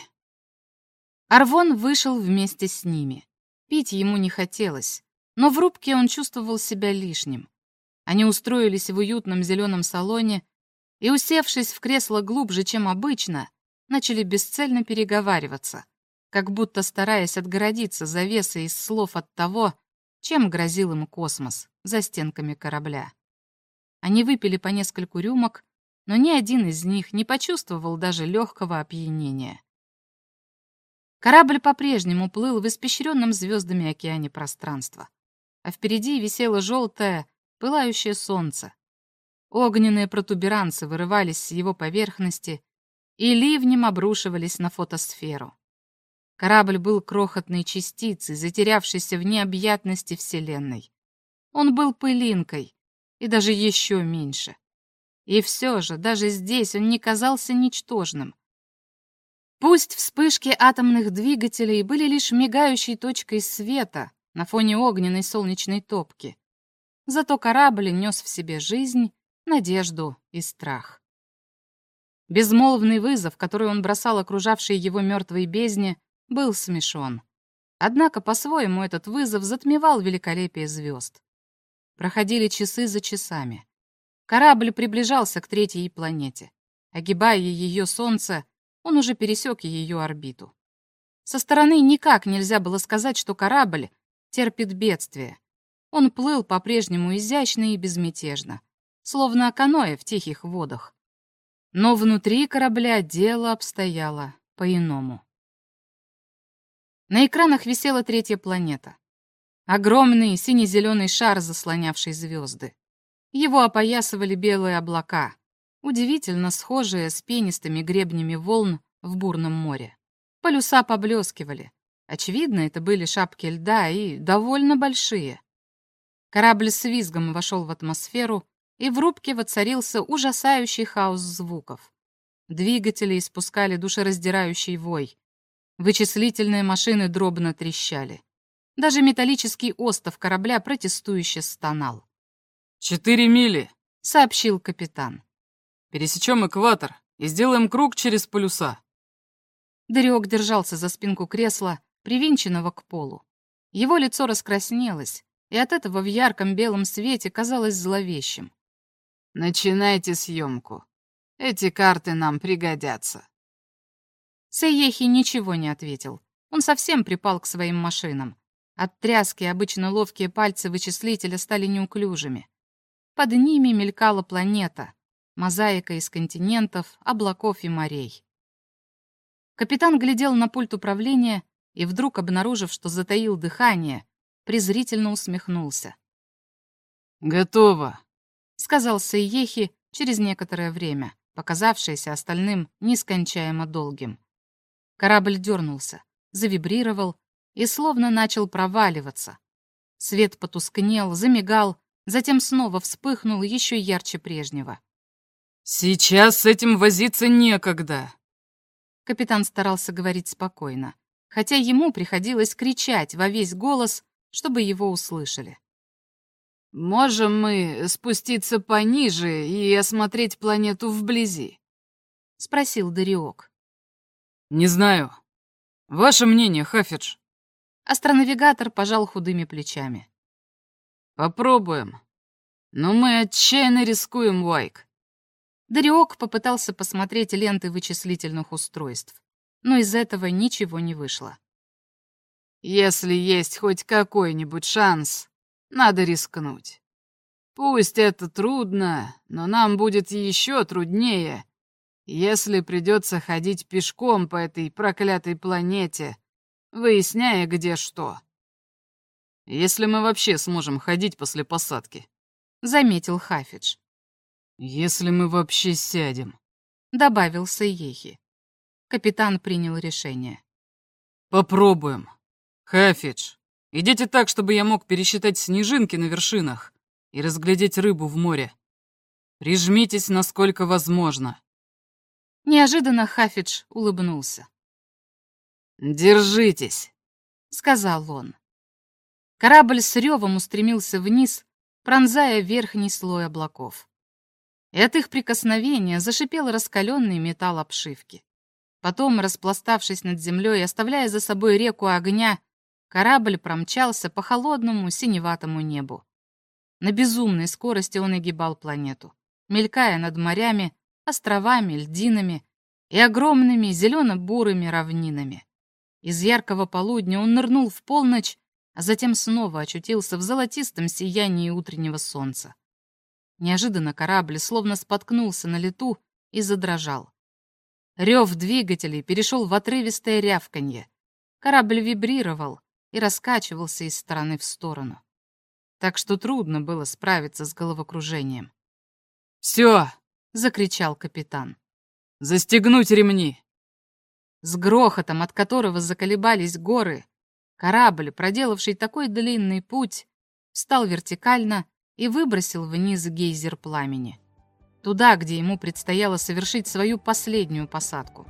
Арвон вышел вместе с ними. Пить ему не хотелось, но в рубке он чувствовал себя лишним. Они устроились в уютном зеленом салоне и, усевшись в кресло глубже, чем обычно, начали бесцельно переговариваться, как будто стараясь отгородиться завесой из слов от того, чем грозил им космос за стенками корабля. Они выпили по нескольку рюмок, но ни один из них не почувствовал даже легкого опьянения. Корабль по-прежнему плыл в испещренном звездами океане пространства, а впереди висело желтое, пылающее солнце. Огненные протуберанцы вырывались с его поверхности и ливнем обрушивались на фотосферу. Корабль был крохотной частицей, затерявшейся в необъятности Вселенной. Он был пылинкой, и даже еще меньше. И все же, даже здесь он не казался ничтожным. Пусть вспышки атомных двигателей были лишь мигающей точкой света на фоне огненной солнечной топки, зато корабль нес в себе жизнь, надежду и страх. Безмолвный вызов, который он бросал окружавшей его мертвой бездне, был смешон. Однако по-своему этот вызов затмевал великолепие звезд. Проходили часы за часами. Корабль приближался к третьей планете. Огибая ее солнце, он уже пересек ее орбиту. Со стороны никак нельзя было сказать, что корабль терпит бедствие. Он плыл по-прежнему изящно и безмятежно, словно каноэ в тихих водах. Но внутри корабля дело обстояло по-иному. На экранах висела третья планета. Огромный сине-зеленый шар, заслонявший звезды. Его опоясывали белые облака, удивительно схожие с пенистыми гребнями волн в бурном море. Полюса поблескивали. Очевидно, это были шапки льда и довольно большие. Корабль с визгом вошел в атмосферу, и в рубке воцарился ужасающий хаос звуков. Двигатели испускали душераздирающий вой. Вычислительные машины дробно трещали. Даже металлический остов корабля протестующе стонал. «Четыре мили», — сообщил капитан. «Пересечем экватор и сделаем круг через полюса». Дариок держался за спинку кресла, привинченного к полу. Его лицо раскраснелось, и от этого в ярком белом свете казалось зловещим. «Начинайте съемку. Эти карты нам пригодятся». Сейехи ничего не ответил. Он совсем припал к своим машинам. От тряски обычно ловкие пальцы вычислителя стали неуклюжими. Под ними мелькала планета, мозаика из континентов, облаков и морей. Капитан глядел на пульт управления и, вдруг обнаружив, что затаил дыхание, презрительно усмехнулся. «Готово», — сказал Сейехи через некоторое время, показавшееся остальным нескончаемо долгим. Корабль дернулся, завибрировал и словно начал проваливаться. Свет потускнел, замигал, затем снова вспыхнул еще ярче прежнего. «Сейчас с этим возиться некогда!» Капитан старался говорить спокойно, хотя ему приходилось кричать во весь голос, чтобы его услышали. «Можем мы спуститься пониже и осмотреть планету вблизи?» — спросил Дариок. «Не знаю. Ваше мнение, Хафидж?» Астронавигатор пожал худыми плечами. «Попробуем. Но мы отчаянно рискуем, Уайк». Дариок попытался посмотреть ленты вычислительных устройств, но из этого ничего не вышло. «Если есть хоть какой-нибудь шанс, надо рискнуть. Пусть это трудно, но нам будет еще труднее, если придется ходить пешком по этой проклятой планете, выясняя, где что. Если мы вообще сможем ходить после посадки, — заметил Хафидж. Если мы вообще сядем, — добавил Сайехи. Капитан принял решение. Попробуем. Хафидж, идите так, чтобы я мог пересчитать снежинки на вершинах и разглядеть рыбу в море. Прижмитесь, насколько возможно. Неожиданно Хафидж улыбнулся. «Держитесь», — сказал он. Корабль с ревом устремился вниз, пронзая верхний слой облаков. И от их прикосновения зашипел раскаленный металл обшивки. Потом, распластавшись над землей и оставляя за собой реку огня, корабль промчался по холодному синеватому небу. На безумной скорости он огибал планету, мелькая над морями, островами, льдинами и огромными зелено-бурыми равнинами. Из яркого полудня он нырнул в полночь, а затем снова очутился в золотистом сиянии утреннего солнца. Неожиданно корабль словно споткнулся на лету и задрожал. Рев двигателей перешел в отрывистое рявканье. Корабль вибрировал и раскачивался из стороны в сторону. Так что трудно было справиться с головокружением. «Все!» — закричал капитан. «Застегнуть ремни!» С грохотом, от которого заколебались горы, корабль, проделавший такой длинный путь, встал вертикально и выбросил вниз гейзер пламени. Туда, где ему предстояло совершить свою последнюю посадку.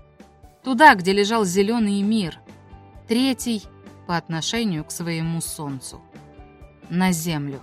Туда, где лежал зеленый мир, третий по отношению к своему солнцу. На землю.